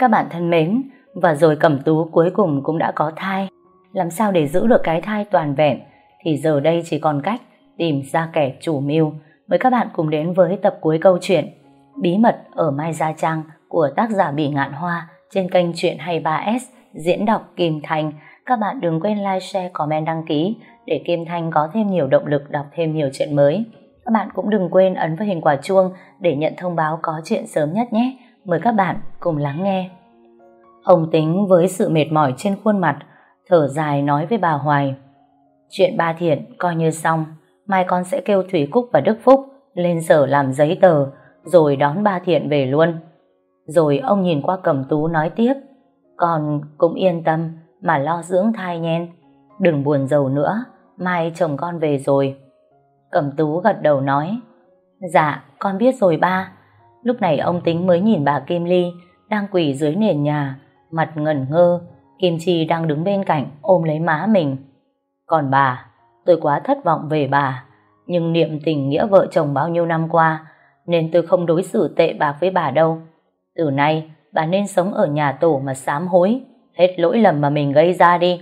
Các bạn thân mến, và rồi Cẩm Tú cuối cùng cũng đã có thai. Làm sao để giữ được cái thai toàn vẹn thì giờ đây chỉ còn cách tìm ra kẻ chủ mưu. Mời các bạn cùng đến với tập cuối câu chuyện Bí mật ở Mai Gia Trang của tác giả Bỉ Ngạn Hoa trên kênh Chuyện 23S diễn đọc Kim Thành. Các bạn đừng quên like, share, comment, đăng ký để Kim Thanh có thêm nhiều động lực đọc thêm nhiều chuyện mới. Các bạn cũng đừng quên ấn vào hình quả chuông để nhận thông báo có chuyện sớm nhất nhé. Mời các bạn cùng lắng nghe. Ông tính với sự mệt mỏi trên khuôn mặt, thở dài nói với bà Hoài. Chuyện ba thiện coi như xong, mai con sẽ kêu Thủy Cúc và Đức Phúc lên sở làm giấy tờ, rồi đón ba thiện về luôn. Rồi ông nhìn qua cẩm tú nói tiếp, con cũng yên tâm mà lo dưỡng thai nhen, đừng buồn giàu nữa, mai chồng con về rồi. Cẩm tú gật đầu nói, dạ con biết rồi ba. Lúc này ông tính mới nhìn bà Kim Ly đang quỳ dưới nền nhà, mặt ngẩn ngơ, Kim Chi đang đứng bên cạnh ôm lấy má mình. Còn bà, tôi quá thất vọng về bà, nhưng niệm tình nghĩa vợ chồng bao nhiêu năm qua, nên tôi không đối xử tệ bạc với bà đâu. Từ nay, bà nên sống ở nhà tổ mà sám hối, hết lỗi lầm mà mình gây ra đi.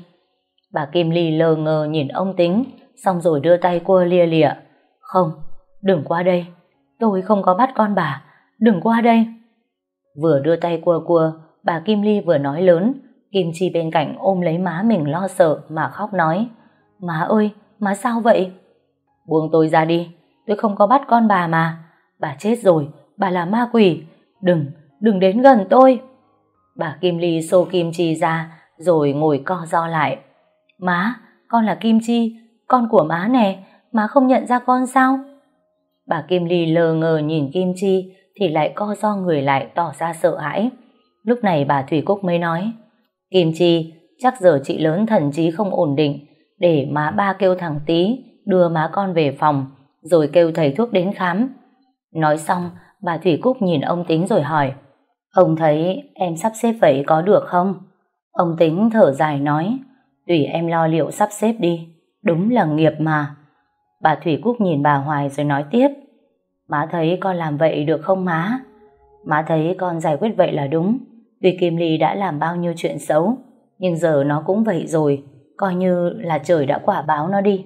Bà Kim Ly lờ ngờ nhìn ông tính, xong rồi đưa tay cua lia lịa. Không, đừng qua đây, tôi không có bắt con bà, đừng qua đây. Vừa đưa tay cua cua, bà Kim Ly vừa nói lớn, Kim Chi bên cạnh ôm lấy má mình lo sợ mà khóc nói. Má ơi, má sao vậy? Buông tôi ra đi, tôi không có bắt con bà mà. Bà chết rồi, bà là ma quỷ. Đừng, đừng đến gần tôi. Bà Kim Ly xô Kim Chi ra, rồi ngồi co do lại. Má, con là Kim Chi, con của má nè, má không nhận ra con sao? Bà Kim Ly lờ ngờ nhìn Kim Chi, thì lại co do người lại tỏ ra sợ hãi. Lúc này bà Thủy Cúc mới nói, Kim Chi, chắc giờ chị lớn thần trí không ổn định, để má ba kêu thằng tí, đưa má con về phòng, rồi kêu thầy thuốc đến khám. Nói xong, bà Thủy Cúc nhìn ông Tính rồi hỏi, ông thấy em sắp xếp vậy có được không? Ông Tính thở dài nói, tùy em lo liệu sắp xếp đi, đúng là nghiệp mà. Bà Thủy Cúc nhìn bà Hoài rồi nói tiếp, má thấy con làm vậy được không má? Má thấy con giải quyết vậy là đúng, Tuy Kim Ly đã làm bao nhiêu chuyện xấu, nhưng giờ nó cũng vậy rồi, coi như là trời đã quả báo nó đi.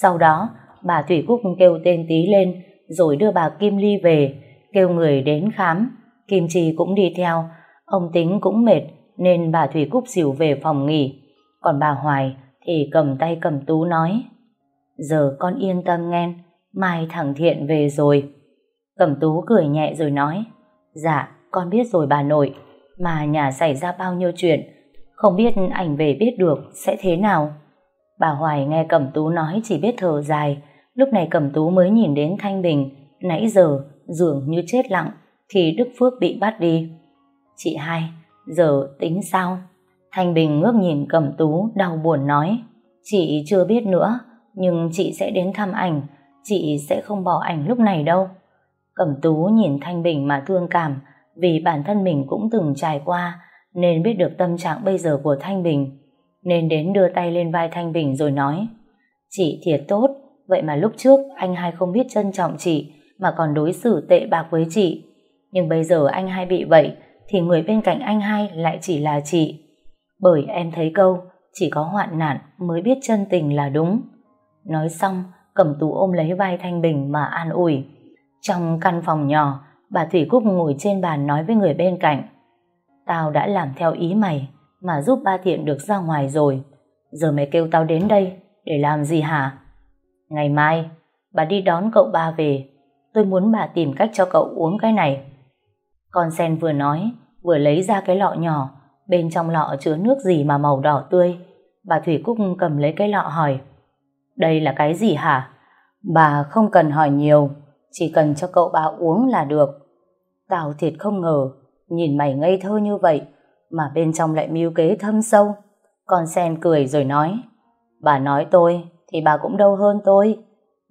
Sau đó, bà Thủy Cúc kêu tên tí lên, rồi đưa bà Kim Ly về, kêu người đến khám. Kim Chi cũng đi theo, ông Tính cũng mệt, nên bà Thủy Cúc xỉu về phòng nghỉ. Còn bà Hoài thì cầm tay cầm tú nói, giờ con yên tâm nghe, mai thằng Thiện về rồi. Cẩm tú cười nhẹ rồi nói, dạ, con biết rồi bà nội, mà nhà xảy ra bao nhiêu chuyện, không biết ảnh về biết được sẽ thế nào. Bà Hoài nghe Cẩm Tú nói chỉ biết thở dài, lúc này Cẩm Tú mới nhìn đến Thanh Bình, nãy giờ dường như chết lặng, thì Đức Phước bị bắt đi. Chị hai, giờ tính sao? Thanh Bình ngước nhìn Cẩm Tú đau buồn nói, chị chưa biết nữa, nhưng chị sẽ đến thăm ảnh, chị sẽ không bỏ ảnh lúc này đâu. Cẩm Tú nhìn Thanh Bình mà thương cảm, vì bản thân mình cũng từng trải qua nên biết được tâm trạng bây giờ của Thanh Bình nên đến đưa tay lên vai Thanh Bình rồi nói Chị thiệt tốt vậy mà lúc trước anh hai không biết trân trọng chị mà còn đối xử tệ bạc với chị. Nhưng bây giờ anh hai bị vậy thì người bên cạnh anh hai lại chỉ là chị. Bởi em thấy câu chỉ có hoạn nạn mới biết chân tình là đúng. Nói xong cầm tú ôm lấy vai Thanh Bình mà an ủi trong căn phòng nhỏ Bà Thủy Cúc ngồi trên bàn nói với người bên cạnh. Tao đã làm theo ý mày mà giúp ba thiện được ra ngoài rồi. Giờ mày kêu tao đến đây để làm gì hả? Ngày mai, bà đi đón cậu ba về. Tôi muốn bà tìm cách cho cậu uống cái này. Con sen vừa nói, vừa lấy ra cái lọ nhỏ. Bên trong lọ chứa nước gì mà màu đỏ tươi. Bà Thủy Cúc cầm lấy cái lọ hỏi. Đây là cái gì hả? Bà không cần hỏi nhiều, chỉ cần cho cậu ba uống là được. Tao thiệt không ngờ, nhìn mày ngây thơ như vậy, mà bên trong lại mưu kế thâm sâu. Con sen cười rồi nói, bà nói tôi, thì bà cũng đâu hơn tôi.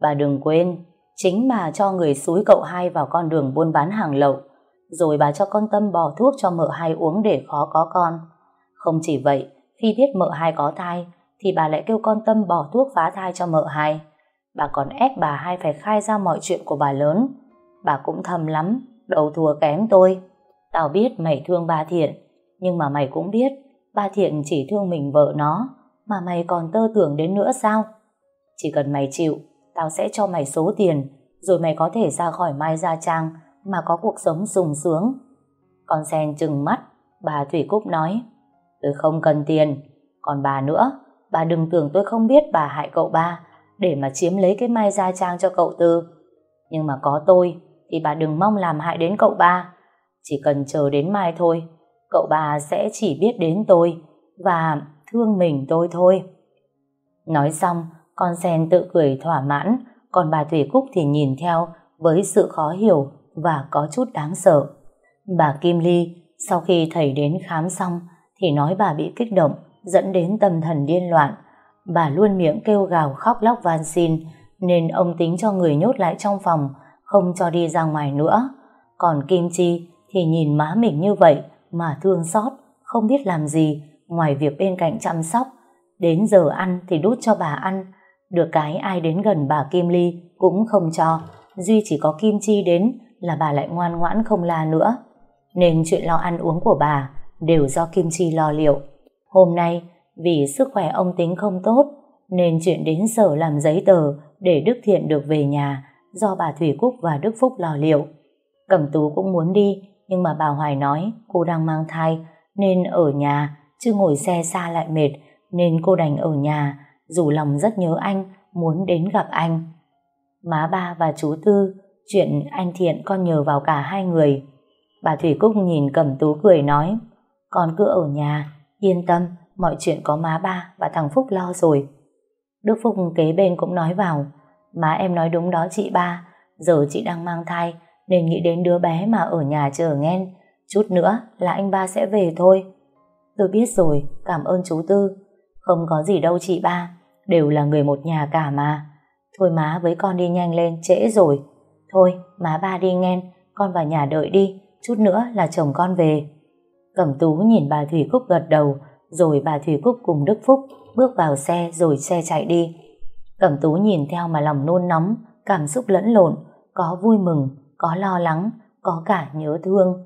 Bà đừng quên, chính bà cho người xúi cậu hai vào con đường buôn bán hàng lậu, rồi bà cho con Tâm bỏ thuốc cho mợ hai uống để khó có con. Không chỉ vậy, khi biết mợ hai có thai, thì bà lại kêu con Tâm bỏ thuốc phá thai cho mợ hai. Bà còn ép bà hai phải khai ra mọi chuyện của bà lớn. Bà cũng thầm lắm, đầu thua kém tôi. Tao biết mày thương bà thiện, Nhưng mà mày cũng biết, ba Thiện chỉ thương mình vợ nó, mà mày còn tơ tưởng đến nữa sao? Chỉ cần mày chịu, tao sẽ cho mày số tiền, rồi mày có thể ra khỏi Mai Gia Trang mà có cuộc sống sung sướng. Con sen trừng mắt, bà Thủy Cúc nói, tôi không cần tiền, còn bà nữa, bà đừng tưởng tôi không biết bà hại cậu ba, để mà chiếm lấy cái Mai Gia Trang cho cậu Tư. Nhưng mà có tôi, thì bà đừng mong làm hại đến cậu ba. Chỉ cần chờ đến mai thôi, cậu ba sẽ chỉ biết đến tôi và thương mình tôi thôi. Nói xong, con sen tự cười thỏa mãn, còn bà Thủy Cúc thì nhìn theo với sự khó hiểu và có chút đáng sợ. Bà Kim Ly, sau khi thầy đến khám xong, thì nói bà bị kích động, dẫn đến tâm thần điên loạn. Bà luôn miệng kêu gào khóc lóc van xin, nên ông tính cho người nhốt lại trong phòng, không cho đi ra ngoài nữa. Còn Kim Chi thì nhìn má mình như vậy mà thương xót, không biết làm gì ngoài việc bên cạnh chăm sóc. Đến giờ ăn thì đút cho bà ăn, được cái ai đến gần bà Kim Ly cũng không cho, duy chỉ có Kim Chi đến là bà lại ngoan ngoãn không la nữa. Nên chuyện lo ăn uống của bà đều do Kim Chi lo liệu. Hôm nay, vì sức khỏe ông tính không tốt, nên chuyện đến sở làm giấy tờ để Đức Thiện được về nhà do bà Thủy Cúc và Đức Phúc lo liệu. Cẩm Tú cũng muốn đi, nhưng mà bà Hoài nói cô đang mang thai nên ở nhà, chứ ngồi xe xa lại mệt, nên cô đành ở nhà, dù lòng rất nhớ anh, muốn đến gặp anh. Má ba và chú Tư, chuyện anh Thiện con nhờ vào cả hai người. Bà Thủy Cúc nhìn Cẩm Tú cười nói, con cứ ở nhà, yên tâm, mọi chuyện có má ba và thằng Phúc lo rồi. Đức Phúc kế bên cũng nói vào, Má em nói đúng đó chị ba, giờ chị đang mang thai, nên nghĩ đến đứa bé mà ở nhà chờ nghen. Chút nữa là anh ba sẽ về thôi. Tôi biết rồi, cảm ơn chú Tư. Không có gì đâu chị ba, đều là người một nhà cả mà. Thôi má với con đi nhanh lên, trễ rồi. Thôi, má ba đi nghen, con vào nhà đợi đi, chút nữa là chồng con về. Cẩm tú nhìn bà Thủy Cúc gật đầu, rồi bà Thủy Cúc cùng Đức Phúc bước vào xe rồi xe chạy đi. Cẩm tú nhìn theo mà lòng nôn nóng, cảm xúc lẫn lộn, có vui mừng, có lo lắng, có cả nhớ thương.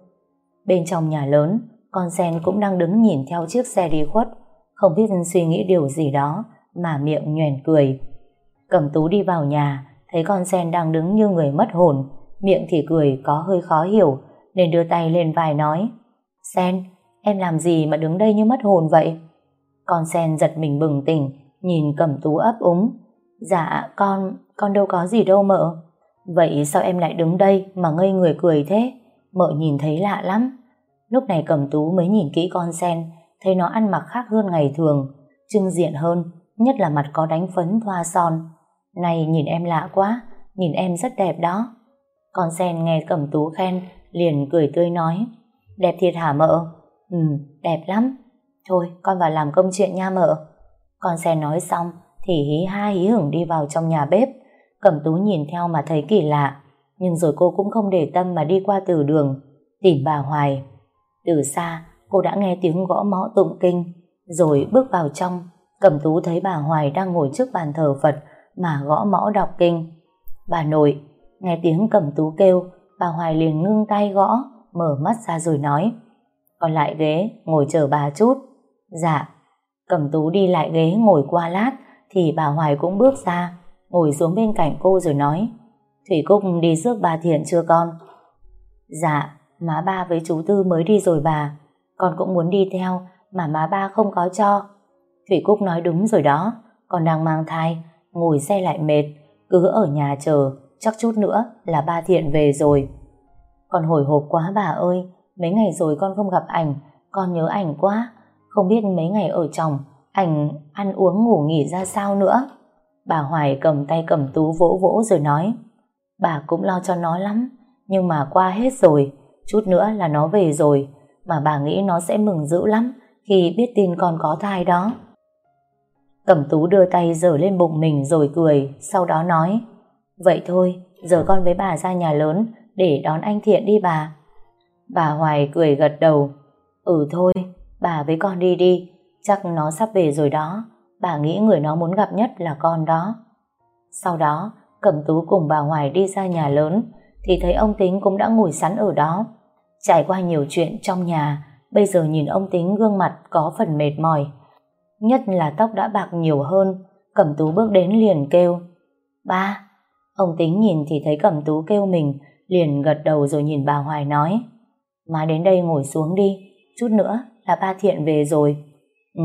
Bên trong nhà lớn, con sen cũng đang đứng nhìn theo chiếc xe đi khuất, không biết suy nghĩ điều gì đó mà miệng nhoèn cười. Cẩm tú đi vào nhà, thấy con sen đang đứng như người mất hồn, miệng thì cười có hơi khó hiểu, nên đưa tay lên vai nói Sen, em làm gì mà đứng đây như mất hồn vậy? Con sen giật mình bừng tỉnh, nhìn cẩm tú ấp úng, Dạ con, con đâu có gì đâu mợ. Vậy sao em lại đứng đây mà ngây người cười thế? Mợ nhìn thấy lạ lắm. Lúc này cẩm tú mới nhìn kỹ con sen, thấy nó ăn mặc khác hơn ngày thường, trưng diện hơn, nhất là mặt có đánh phấn thoa son. Này nhìn em lạ quá, nhìn em rất đẹp đó. Con sen nghe cẩm tú khen, liền cười tươi nói, đẹp thiệt hả mợ? Ừ, đẹp lắm. Thôi, con vào làm công chuyện nha mợ. Con xe nói xong, thì hí ha hí hửng đi vào trong nhà bếp. Cẩm tú nhìn theo mà thấy kỳ lạ, nhưng rồi cô cũng không để tâm mà đi qua từ đường, tìm bà Hoài. Từ xa, cô đã nghe tiếng gõ mõ tụng kinh, rồi bước vào trong, Cẩm tú thấy bà Hoài đang ngồi trước bàn thờ Phật mà gõ mõ đọc kinh. Bà nội, nghe tiếng Cẩm tú kêu, bà Hoài liền ngưng tay gõ, mở mắt ra rồi nói, còn lại ghế, ngồi chờ bà chút. Dạ, Cẩm tú đi lại ghế ngồi qua lát, thì bà Hoài cũng bước ra, ngồi xuống bên cạnh cô rồi nói, Thủy Cúc đi rước bà Thiện chưa con? Dạ, má ba với chú Tư mới đi rồi bà, con cũng muốn đi theo, mà má ba không có cho. Thủy Cúc nói đúng rồi đó, con đang mang thai, ngồi xe lại mệt, cứ ở nhà chờ, chắc chút nữa là ba Thiện về rồi. Con hồi hộp quá bà ơi, mấy ngày rồi con không gặp ảnh, con nhớ ảnh quá, không biết mấy ngày ở chồng ảnh ăn uống ngủ nghỉ ra sao nữa? Bà Hoài cầm tay cầm tú vỗ vỗ rồi nói Bà cũng lo cho nó lắm Nhưng mà qua hết rồi Chút nữa là nó về rồi Mà bà nghĩ nó sẽ mừng dữ lắm Khi biết tin con có thai đó. Cẩm tú đưa tay dở lên bụng mình rồi cười Sau đó nói Vậy thôi Giờ con với bà ra nhà lớn Để đón anh Thiện đi bà. Bà Hoài cười gật đầu Ừ thôi Bà với con đi đi Chắc nó sắp về rồi đó Bà nghĩ người nó muốn gặp nhất là con đó Sau đó Cẩm tú cùng bà Hoài đi ra nhà lớn Thì thấy ông Tính cũng đã ngồi sẵn ở đó Trải qua nhiều chuyện trong nhà bây giờ nhìn ông Tính gương mặt có phần mệt mỏi. Nhất là tóc đã bạc nhiều hơn, Cẩm Tú bước đến liền kêu. Ba! Ông Tính nhìn thì thấy Cẩm Tú kêu mình, liền gật đầu rồi nhìn bà Hoài nói. Má đến đây ngồi xuống đi, chút nữa là ba Thiện về rồi. Ừ,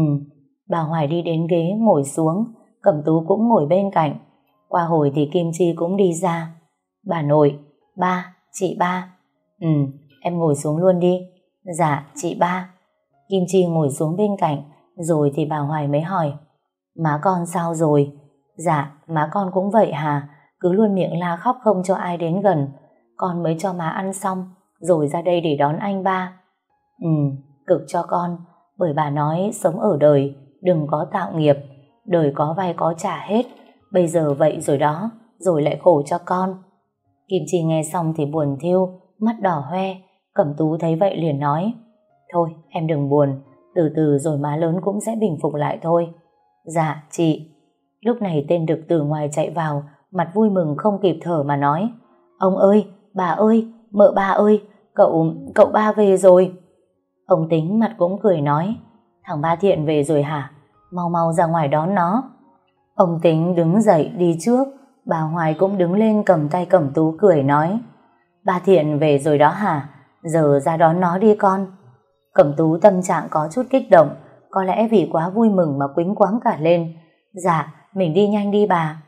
bà Hoài đi đến ghế ngồi xuống, Cẩm Tú cũng ngồi bên cạnh. Qua hồi thì Kim Chi cũng đi ra. Bà nội, ba, chị ba. Ừ, em ngồi xuống luôn đi. Dạ, chị ba. Kim Chi ngồi xuống bên cạnh, rồi thì bà Hoài mới hỏi. Má con sao rồi? Dạ, má con cũng vậy hả? Cứ luôn miệng la khóc không cho ai đến gần. Con mới cho má ăn xong, rồi ra đây để đón anh ba. Ừ, cực cho con, bởi bà nói sống ở đời, đừng có tạo nghiệp, đời có vay có trả hết, bây giờ vậy rồi đó, rồi lại khổ cho con. Kim Chi nghe xong thì buồn thiêu, mắt đỏ hoe, Cẩm Tú thấy vậy liền nói, thôi em đừng buồn, từ từ rồi má lớn cũng sẽ bình phục lại thôi. Dạ, chị. Lúc này tên đực từ ngoài chạy vào, mặt vui mừng không kịp thở mà nói, ông ơi, bà ơi, mợ ba ơi, cậu, cậu ba về rồi. Ông tính mặt cũng cười nói, thằng ba thiện về rồi hả? Mau mau ra ngoài đón nó. Ông tính đứng dậy đi trước, bà Hoài cũng đứng lên cầm tay cầm tú cười nói, ba thiện về rồi đó hả? Giờ ra đón nó đi con. Cẩm tú tâm trạng có chút kích động, có lẽ vì quá vui mừng mà quính quáng cả lên. Dạ, mình đi nhanh đi bà.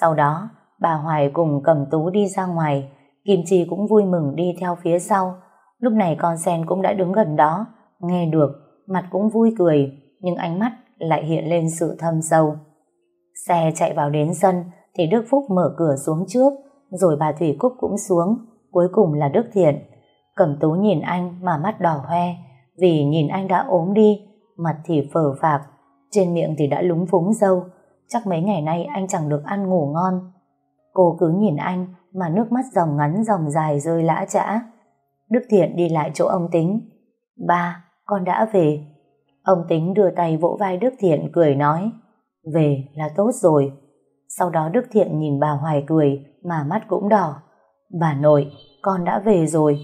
Sau đó, bà Hoài cùng Cẩm tú đi ra ngoài, Kim Chi cũng vui mừng đi theo phía sau. Lúc này con sen cũng đã đứng gần đó, nghe được, mặt cũng vui cười, nhưng ánh mắt lại hiện lên sự thâm sâu. Xe chạy vào đến sân, thì Đức Phúc mở cửa xuống trước, rồi bà Thủy Cúc cũng xuống, cuối cùng là Đức Thiện. Cẩm tú nhìn anh mà mắt đỏ hoe, vì nhìn anh đã ốm đi, mặt thì phở phạc, trên miệng thì đã lúng phúng dâu, chắc mấy ngày nay anh chẳng được ăn ngủ ngon. Cô cứ nhìn anh mà nước mắt dòng ngắn dòng dài rơi lã chã. Đức Thiện đi lại chỗ ông Tính. Ba, con đã về. Ông Tính đưa tay vỗ vai Đức Thiện cười nói. Về là tốt rồi. Sau đó Đức Thiện nhìn bà Hoài cười mà mắt cũng đỏ. Bà nội, con đã về rồi.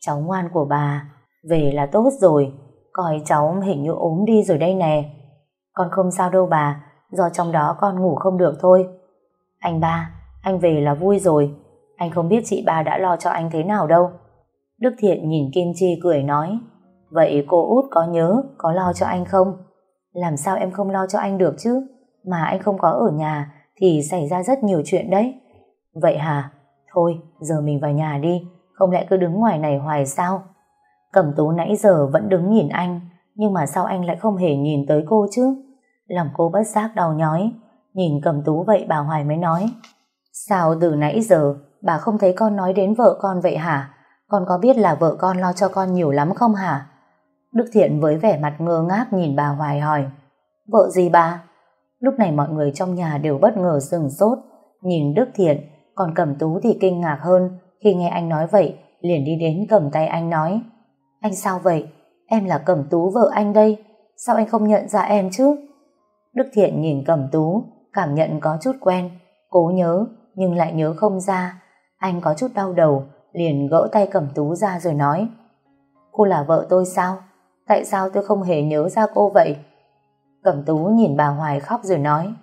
Cháu ngoan của bà, về là tốt rồi. Coi cháu hình như ốm đi rồi đây nè. Con không sao đâu bà, do trong đó con ngủ không được thôi. Anh ba, anh về là vui rồi. Anh không biết chị ba đã lo cho anh thế nào đâu. Đức Thiện nhìn Kim Chi cười nói Vậy cô út có nhớ, có lo cho anh không? Làm sao em không lo cho anh được chứ? Mà anh không có ở nhà thì xảy ra rất nhiều chuyện đấy. Vậy hả? Thôi, giờ mình vào nhà đi, không lẽ cứ đứng ngoài này hoài sao? Cẩm tú nãy giờ vẫn đứng nhìn anh, nhưng mà sao anh lại không hề nhìn tới cô chứ? Lòng cô bất giác đau nhói, nhìn cẩm tú vậy bà Hoài mới nói. Sao từ nãy giờ bà không thấy con nói đến vợ con vậy hả? Con có biết là vợ con lo cho con nhiều lắm không hả? Đức Thiện với vẻ mặt ngơ ngác nhìn bà Hoài hỏi. Vợ gì bà? Lúc này mọi người trong nhà đều bất ngờ sừng sốt. Nhìn Đức Thiện, còn Cẩm Tú thì kinh ngạc hơn. Khi nghe anh nói vậy, liền đi đến cầm tay anh nói. Anh sao vậy? Em là Cẩm Tú vợ anh đây. Sao anh không nhận ra em chứ? Đức Thiện nhìn Cẩm Tú, cảm nhận có chút quen. Cố nhớ, nhưng lại nhớ không ra. Anh có chút đau đầu, liền gỡ tay Cẩm Tú ra rồi nói. Cô là vợ tôi sao? Tại sao tôi không hề nhớ ra cô vậy? Cẩm Tú nhìn bà Hoài khóc rồi nói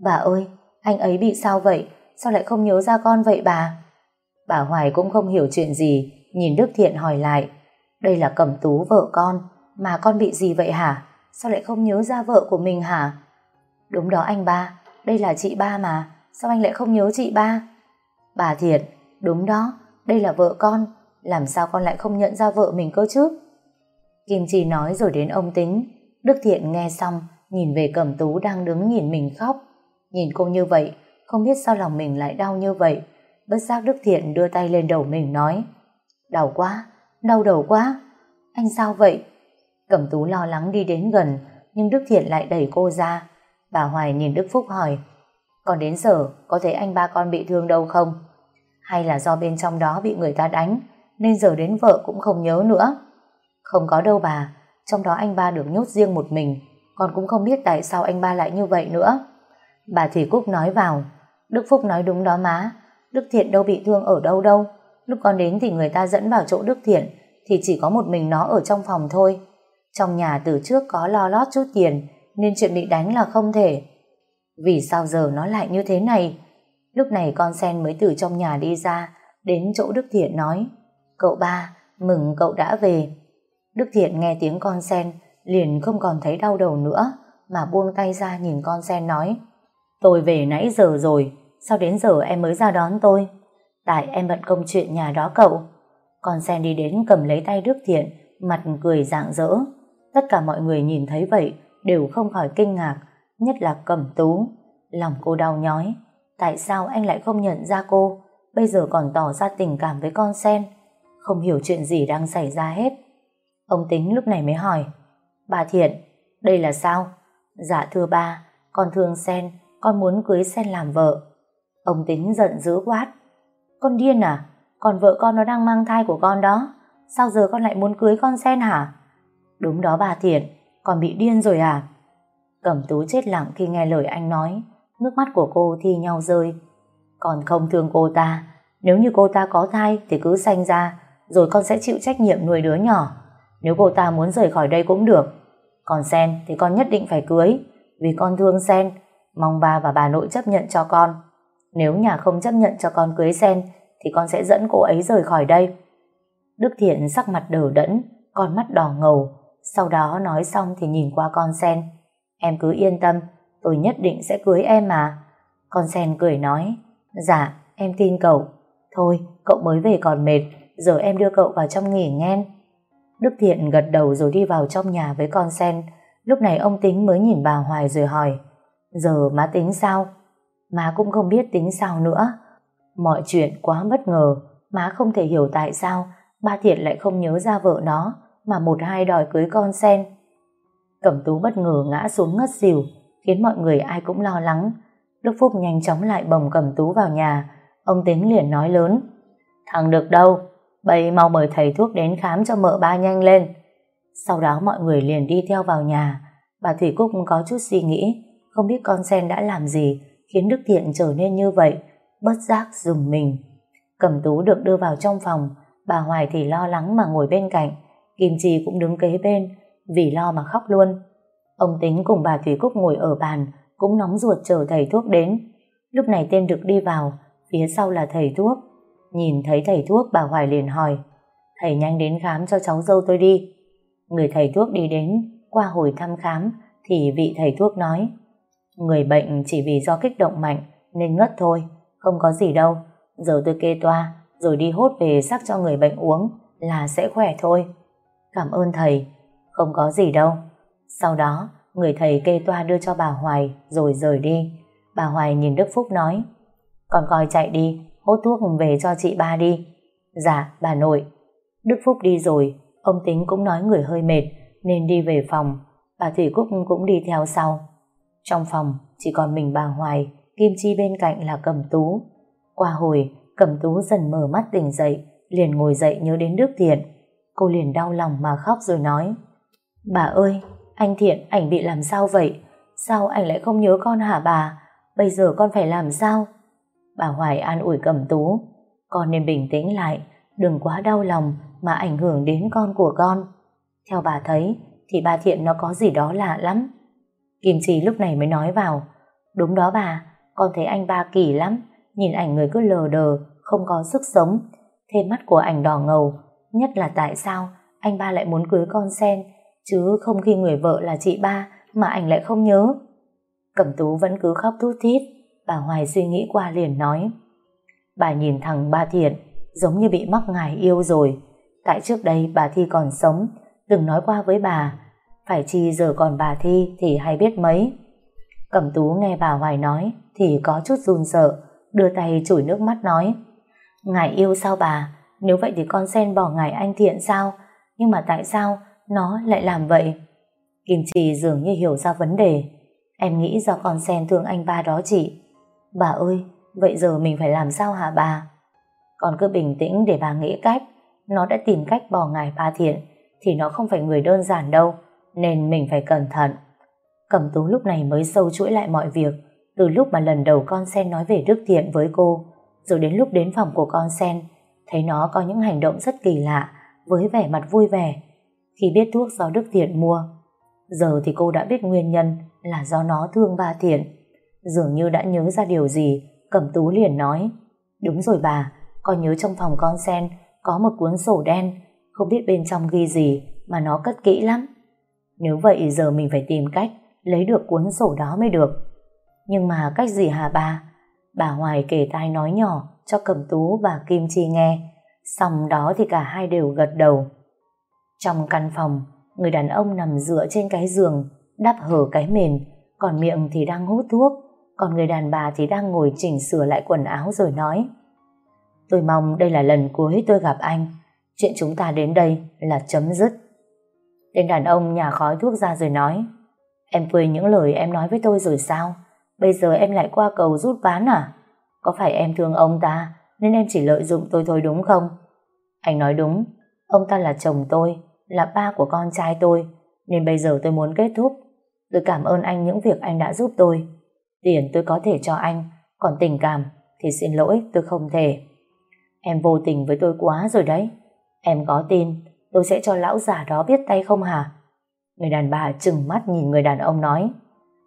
Bà ơi, anh ấy bị sao vậy? Sao lại không nhớ ra con vậy bà? Bà Hoài cũng không hiểu chuyện gì Nhìn Đức Thiện hỏi lại Đây là Cẩm Tú vợ con Mà con bị gì vậy hả? Sao lại không nhớ ra vợ của mình hả? Đúng đó anh ba Đây là chị ba mà Sao anh lại không nhớ chị ba? Bà Thiện Đúng đó, đây là vợ con Làm sao con lại không nhận ra vợ mình cơ chứ? Kim Chi nói rồi đến ông Tính Đức Thiện nghe xong nhìn về Cẩm Tú đang đứng nhìn mình khóc. Nhìn cô như vậy, không biết sao lòng mình lại đau như vậy. Bất giác Đức Thiện đưa tay lên đầu mình nói Đau quá, đau đầu quá. Anh sao vậy? Cẩm Tú lo lắng đi đến gần, nhưng Đức Thiện lại đẩy cô ra. Bà Hoài nhìn Đức Phúc hỏi còn đến giờ, có thấy anh ba con bị thương đâu không? Hay là do bên trong đó bị người ta đánh, nên giờ đến vợ cũng không nhớ nữa? Không có đâu bà, trong đó anh ba được nhốt riêng một mình, con cũng không biết tại sao anh ba lại như vậy nữa. Bà Thủy Cúc nói vào, Đức Phúc nói đúng đó má, Đức Thiện đâu bị thương ở đâu đâu. Lúc con đến thì người ta dẫn vào chỗ Đức Thiện, thì chỉ có một mình nó ở trong phòng thôi. Trong nhà từ trước có lo lót chút tiền nên chuyện bị đánh là không thể. Vì sao giờ nó lại như thế này? Lúc này con sen mới từ trong nhà đi ra đến chỗ Đức Thiện nói Cậu ba, mừng cậu đã về. Đức Thiện nghe tiếng con sen liền không còn thấy đau đầu nữa mà buông tay ra nhìn con sen nói Tôi về nãy giờ rồi, sao đến giờ em mới ra đón tôi? Tại em bận công chuyện nhà đó cậu. Con sen đi đến cầm lấy tay Đức Thiện, mặt cười rạng rỡ. Tất cả mọi người nhìn thấy vậy đều không khỏi kinh ngạc, nhất là Cẩm Tú. Lòng cô đau nhói. Tại sao anh lại không nhận ra cô, bây giờ còn tỏ ra tình cảm với con sen? Không hiểu chuyện gì đang xảy ra hết. Ông Tính lúc này mới hỏi, Bà Thiện, đây là sao? Dạ thưa ba, con thương sen, con muốn cưới sen làm vợ. Ông Tính giận dữ quát. Con điên à? Còn vợ con nó đang mang thai của con đó. Sao giờ con lại muốn cưới con sen hả? Đúng đó bà Thiện, con bị điên rồi à? Cẩm tú chết lặng khi nghe lời anh nói. Nước mắt của cô thi nhau rơi. Còn không thương cô ta. Nếu như cô ta có thai thì cứ sanh ra, rồi con sẽ chịu trách nhiệm nuôi đứa nhỏ. Nếu cô ta muốn rời khỏi đây cũng được. Còn Sen thì con nhất định phải cưới, vì con thương Sen, mong ba và bà nội chấp nhận cho con. Nếu nhà không chấp nhận cho con cưới Sen, thì con sẽ dẫn cô ấy rời khỏi đây. Đức Thiện sắc mặt đờ đẫn, con mắt đỏ ngầu, sau đó nói xong thì nhìn qua con Sen. Em cứ yên tâm, tôi nhất định sẽ cưới em mà. Con Sen cười nói, dạ, em tin cậu. Thôi, cậu mới về còn mệt, giờ em đưa cậu vào trong nghỉ nghen. Đức Thiện gật đầu rồi đi vào trong nhà với con Sen. Lúc này ông Tính mới nhìn bà Hoài rồi hỏi, giờ má tính sao? Má cũng không biết tính sao nữa. Mọi chuyện quá bất ngờ, má không thể hiểu tại sao ba Thiện lại không nhớ ra vợ nó, mà một hai đòi cưới con Sen. Cẩm tú bất ngờ ngã xuống ngất xỉu, khiến mọi người ai cũng lo lắng. Đức Phúc nhanh chóng lại bồng Cẩm tú vào nhà, ông Tính liền nói lớn, thằng được đâu, bây mau mời thầy thuốc đến khám cho mợ ba nhanh lên. Sau đó mọi người liền đi theo vào nhà, bà Thủy Cúc có chút suy nghĩ, không biết con sen đã làm gì khiến Đức Thiện trở nên như vậy, bất giác dùng mình. Cẩm tú được đưa vào trong phòng, bà Hoài thì lo lắng mà ngồi bên cạnh, Kim Chi cũng đứng kế bên, vì lo mà khóc luôn. Ông Tính cùng bà Thủy Cúc ngồi ở bàn, cũng nóng ruột chờ thầy thuốc đến. Lúc này tên Đực đi vào, phía sau là thầy thuốc. Nhìn thấy thầy thuốc bà Hoài liền hỏi, thầy nhanh đến khám cho cháu dâu tôi đi. Người thầy thuốc đi đến, qua hồi thăm khám, thì vị thầy thuốc nói, người bệnh chỉ vì do kích động mạnh nên ngất thôi, không có gì đâu. Giờ tôi kê toa, rồi đi hốt về sắc cho người bệnh uống là sẽ khỏe thôi. Cảm ơn thầy, không có gì đâu. Sau đó, người thầy kê toa đưa cho bà Hoài rồi rời đi. Bà Hoài nhìn Đức Phúc nói, còn coi chạy đi, hốt thuốc về cho chị ba đi. Dạ, bà nội. Đức Phúc đi rồi, ông Tính cũng nói người hơi mệt, nên đi về phòng. Bà Thủy Cúc cũng đi theo sau. Trong phòng, chỉ còn mình bà Hoài, Kim Chi bên cạnh là Cẩm Tú. Qua hồi, Cẩm Tú dần mở mắt tỉnh dậy, liền ngồi dậy nhớ đến Đức Thiện. Cô liền đau lòng mà khóc rồi nói Bà ơi, anh Thiện, ảnh bị làm sao vậy? Sao ảnh lại không nhớ con hả bà? Bây giờ con phải làm sao? Bà Hoài an ủi cầm Tú. Con nên bình tĩnh lại Đừng quá đau lòng mà ảnh hưởng đến con của con. Theo bà thấy Thì bà Thiện nó có gì đó lạ lắm. Kim Chi lúc này mới nói vào. Đúng đó bà Con thấy anh ba kỳ lắm. Nhìn ảnh người cứ lờ đờ Không có sức sống. Thêm mắt của ảnh đỏ ngầu Nhất là tại sao anh ba lại muốn cưới con sen? Chứ không khi người vợ là chị ba Mà anh lại không nhớ. Cẩm tú vẫn cứ khóc thút thít, Bà Hoài suy nghĩ qua liền nói. Bà nhìn thằng ba thiện, Giống như bị mắc ngài yêu rồi. Tại trước đây bà Thi còn sống Từng nói qua với bà. Phải chi giờ còn bà Thi thì hay biết mấy. Cẩm tú nghe bà Hoài nói Thì có chút run sợ, Đưa tay chủi nước mắt nói. Ngài yêu sao bà? Nếu vậy thì con sen bỏ ngài anh thiện sao? Nhưng mà tại sao nó lại làm vậy Kim Chi dường như hiểu ra vấn đề Em nghĩ do con sen thương anh ba đó chị Bà ơi, vậy giờ mình phải làm sao hả bà? Con cứ bình tĩnh để bà nghĩ cách. Nó đã tìm cách bỏ ngài ba thiện, thì nó không phải người đơn giản đâu, nên mình phải cẩn thận. Cẩm tú lúc này mới sâu chuỗi lại mọi việc, từ lúc mà lần đầu con sen nói về Đức Thiện với cô, rồi đến lúc đến phòng của con sen, thấy nó có những hành động rất kỳ lạ, với vẻ mặt vui vẻ. Khi biết thuốc do Đức Thiện mua, giờ thì cô đã biết nguyên nhân là do nó thương ba Thiện. Dường như đã nhớ ra điều gì, Cẩm Tú liền nói, đúng rồi bà, con nhớ trong phòng con sen có một cuốn sổ đen, không biết bên trong ghi gì mà nó cất kỹ lắm. Nếu vậy giờ mình phải tìm cách lấy được cuốn sổ đó mới được. Nhưng mà cách gì hả bà? Bà Hoài kể tai nói nhỏ cho Cẩm Tú và Kim Chi nghe. Xong đó thì cả hai đều gật đầu. Trong căn phòng, người đàn ông nằm dựa trên cái giường, đắp hở cái mền, còn miệng thì đang hút thuốc, còn người đàn bà thì đang ngồi chỉnh sửa lại quần áo rồi nói. Tôi mong đây là lần cuối tôi gặp anh. Chuyện chúng ta đến đây là chấm dứt. Tên đàn ông nhà khói thuốc ra rồi nói Em quên những lời em nói với tôi rồi sao? Bây giờ em lại qua cầu rút ván à? Có phải em thương ông ta nên em chỉ lợi dụng tôi thôi đúng không? Anh nói đúng, ông ta là chồng tôi, là ba của con trai tôi, nên bây giờ tôi muốn kết thúc. Tôi cảm ơn anh những việc anh đã giúp tôi. Tiền tôi có thể cho anh, còn tình cảm thì xin lỗi tôi không thể. Em vô tình với tôi quá rồi đấy. Em có tin tôi sẽ cho lão già đó biết tay không hả? Người đàn bà trừng mắt nhìn người đàn ông nói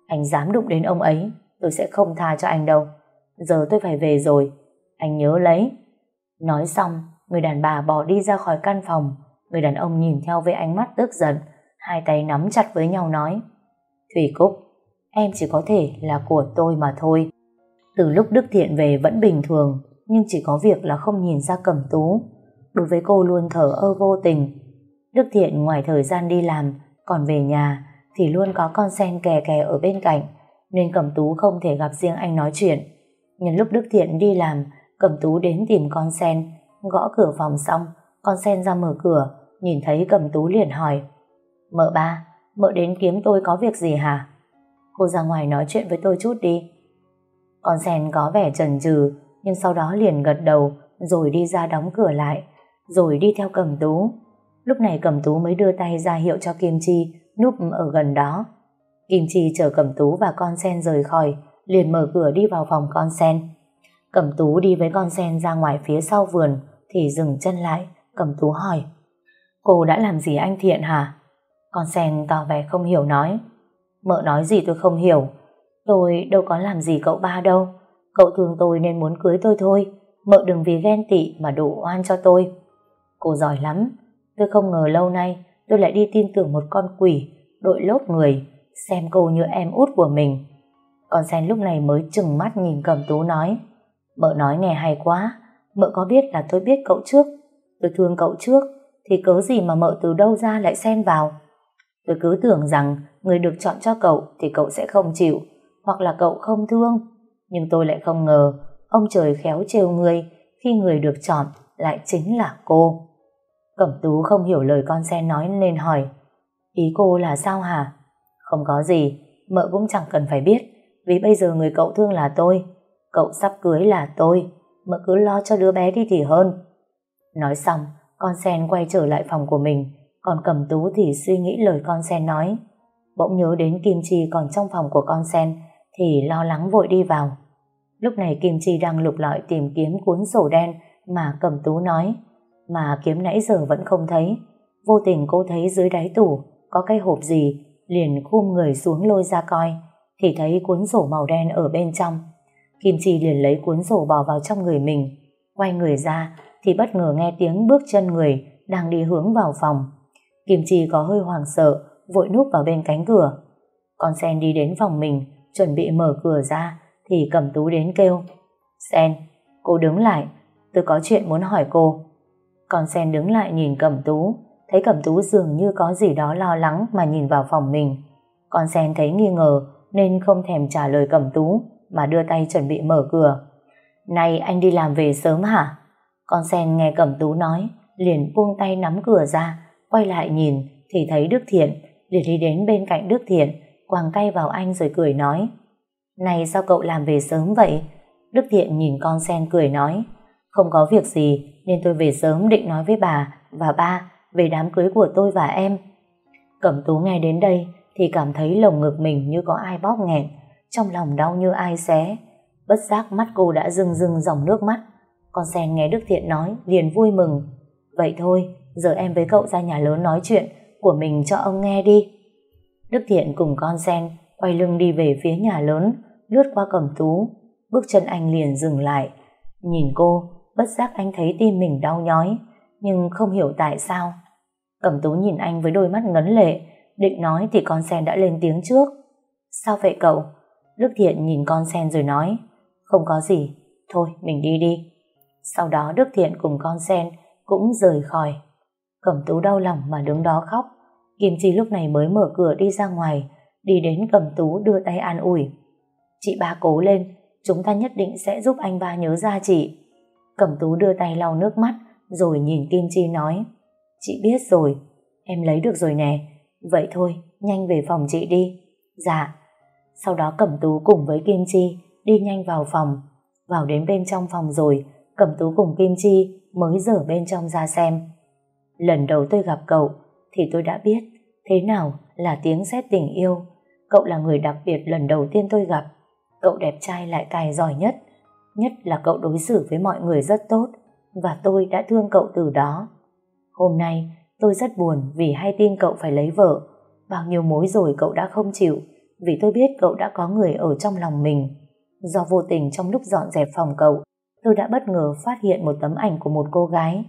Anh dám đụng đến ông ấy Tôi sẽ không tha cho anh đâu Giờ tôi phải về rồi Anh nhớ lấy Nói xong Người đàn bà bỏ đi ra khỏi căn phòng Người đàn ông nhìn theo với ánh mắt tức giận, Hai tay nắm chặt với nhau nói, Thủy Cúc, Em chỉ có thể là của tôi mà thôi. Từ lúc Đức Thiện về vẫn bình thường, Nhưng chỉ có việc là không nhìn ra cẩm tú. Đối với cô luôn thở ơ vô tình. Đức Thiện ngoài thời gian đi làm, còn về nhà, thì luôn có con sen kè kè ở bên cạnh, nên Cẩm Tú không thể gặp riêng anh nói chuyện. Nhân lúc Đức Thiện đi làm, Cẩm Tú đến tìm con sen, gõ cửa phòng xong, con sen ra mở cửa nhìn thấy Cẩm Tú liền hỏi Mợ ba, mợ đến kiếm tôi có việc gì hả? Cô ra ngoài nói chuyện với tôi chút đi. Con sen có vẻ chần chừ nhưng sau đó liền gật đầu rồi đi ra đóng cửa lại rồi đi theo Cẩm Tú. Lúc này Cẩm Tú mới đưa tay ra hiệu cho Kim Chi núp ở gần đó. Kim Chi chở Cẩm Tú và con sen rời khỏi, liền mở cửa đi vào phòng con sen. Cẩm Tú đi với con sen ra ngoài phía sau vườn, thì dừng chân lại, Cẩm Tú hỏi. Cô đã làm gì anh Thiện hả? Con sen tỏ vẻ không hiểu nói. Mợ nói gì tôi không hiểu. Tôi đâu có làm gì cậu ba đâu. Cậu thương tôi nên muốn cưới tôi thôi. Mợ đừng vì ghen tị mà đổ oan cho tôi. Cô giỏi lắm, Tôi không ngờ lâu nay tôi lại đi tin tưởng một con quỷ đội lốt người xem cô như em út của mình. Con sen lúc này mới chừng mắt nhìn cầm Tú nói Mợ nói nghe hay quá Mợ có biết là tôi biết cậu trước Tôi thương cậu trước thì cớ gì mà mợ từ đâu ra lại xen vào? Tôi cứ tưởng rằng Người được chọn cho cậu Thì cậu sẽ không chịu Hoặc là cậu không thương. Nhưng tôi lại không ngờ Ông trời khéo trêu người Khi người được chọn lại chính là cô. Cẩm tú không hiểu lời con sen nói nên hỏi Ý cô là sao hả? Không có gì, mợ cũng chẳng cần phải biết Vì bây giờ người cậu thương là tôi Cậu sắp cưới là tôi Mợ cứ lo cho đứa bé đi thì hơn. Nói xong con sen quay trở lại phòng của mình Còn Cẩm tú thì suy nghĩ lời con sen nói Bỗng nhớ đến Kim Chi còn trong phòng của con sen Thì lo lắng vội đi vào Lúc này Kim Chi đang lục lọi tìm kiếm cuốn sổ đen Mà Cẩm tú nói mà kiếm nãy giờ vẫn không thấy. Vô tình cô thấy dưới đáy tủ có cái hộp gì, liền khum người xuống lôi ra coi, thì thấy cuốn sổ màu đen ở bên trong. Kim Chi liền lấy cuốn sổ bỏ vào trong người mình, quay người ra thì bất ngờ nghe tiếng bước chân người đang đi hướng vào phòng. Kim Chi có hơi hoảng sợ, vội núp vào bên cánh cửa. Con Sen đi đến phòng mình, chuẩn bị mở cửa ra, thì cầm tú đến kêu. Sen, cô đứng lại, tôi có chuyện muốn hỏi cô. Con sen đứng lại nhìn Cẩm Tú, thấy Cẩm Tú dường như có gì đó lo lắng mà nhìn vào phòng mình. Con sen thấy nghi ngờ nên không thèm trả lời Cẩm Tú mà đưa tay chuẩn bị mở cửa. Này anh đi làm về sớm hả? Con sen nghe Cẩm Tú nói, liền buông tay nắm cửa ra, quay lại nhìn thì thấy Đức Thiện, liền đi đến bên cạnh Đức Thiện, quàng tay vào anh rồi cười nói. Này sao cậu làm về sớm vậy? Đức Thiện nhìn con sen cười nói, không có việc gì, nên tôi về sớm định nói với bà và ba về đám cưới của tôi và em. Cẩm tú nghe đến đây thì cảm thấy lồng ngực mình như có ai bóp nghẹn, trong lòng đau như ai xé. Bất giác mắt cô đã rưng rưng dòng nước mắt. Con sen nghe Đức Thiện nói liền vui mừng. Vậy thôi, Giờ em với cậu ra nhà lớn nói chuyện của mình cho ông nghe đi. Đức Thiện cùng con sen quay lưng đi về phía nhà lớn, lướt qua cẩm tú. Bước chân anh liền dừng lại. Nhìn cô, bất giác anh thấy tim mình đau nhói, nhưng không hiểu tại sao. Cẩm tú nhìn anh với đôi mắt ngấn lệ, định nói thì con sen đã lên tiếng trước. Sao vậy cậu? Đức Thiện nhìn con sen rồi nói, không có gì, thôi mình đi đi. Sau đó Đức Thiện cùng con sen cũng rời khỏi. Cẩm tú đau lòng mà đứng đó khóc. Kim Chi lúc này mới mở cửa đi ra ngoài, đi đến Cẩm tú đưa tay an ủi. Chị ba cố lên, chúng ta nhất định sẽ giúp anh ba nhớ ra chị. Cẩm tú đưa tay lau nước mắt, rồi nhìn Kim Chi nói, chị biết rồi, em lấy được rồi nè, vậy thôi, nhanh về phòng chị đi. Dạ. Sau đó Cẩm tú cùng với Kim Chi đi nhanh vào phòng, vào đến bên trong phòng rồi, Cẩm tú cùng Kim Chi mới dở bên trong ra xem. Lần đầu tôi gặp cậu thì tôi đã biết thế nào là tiếng xét tình yêu. Cậu là người đặc biệt lần đầu tiên tôi gặp. Cậu đẹp trai lại tài giỏi nhất. Nhất là cậu đối xử với mọi người rất tốt và tôi đã thương cậu từ đó. Hôm nay tôi rất buồn vì hay tin cậu phải lấy vợ. Bao nhiêu mối rồi cậu đã không chịu vì tôi biết cậu đã có người ở trong lòng mình. Do vô tình trong lúc dọn dẹp phòng cậu tôi đã bất ngờ phát hiện một tấm ảnh của một cô gái.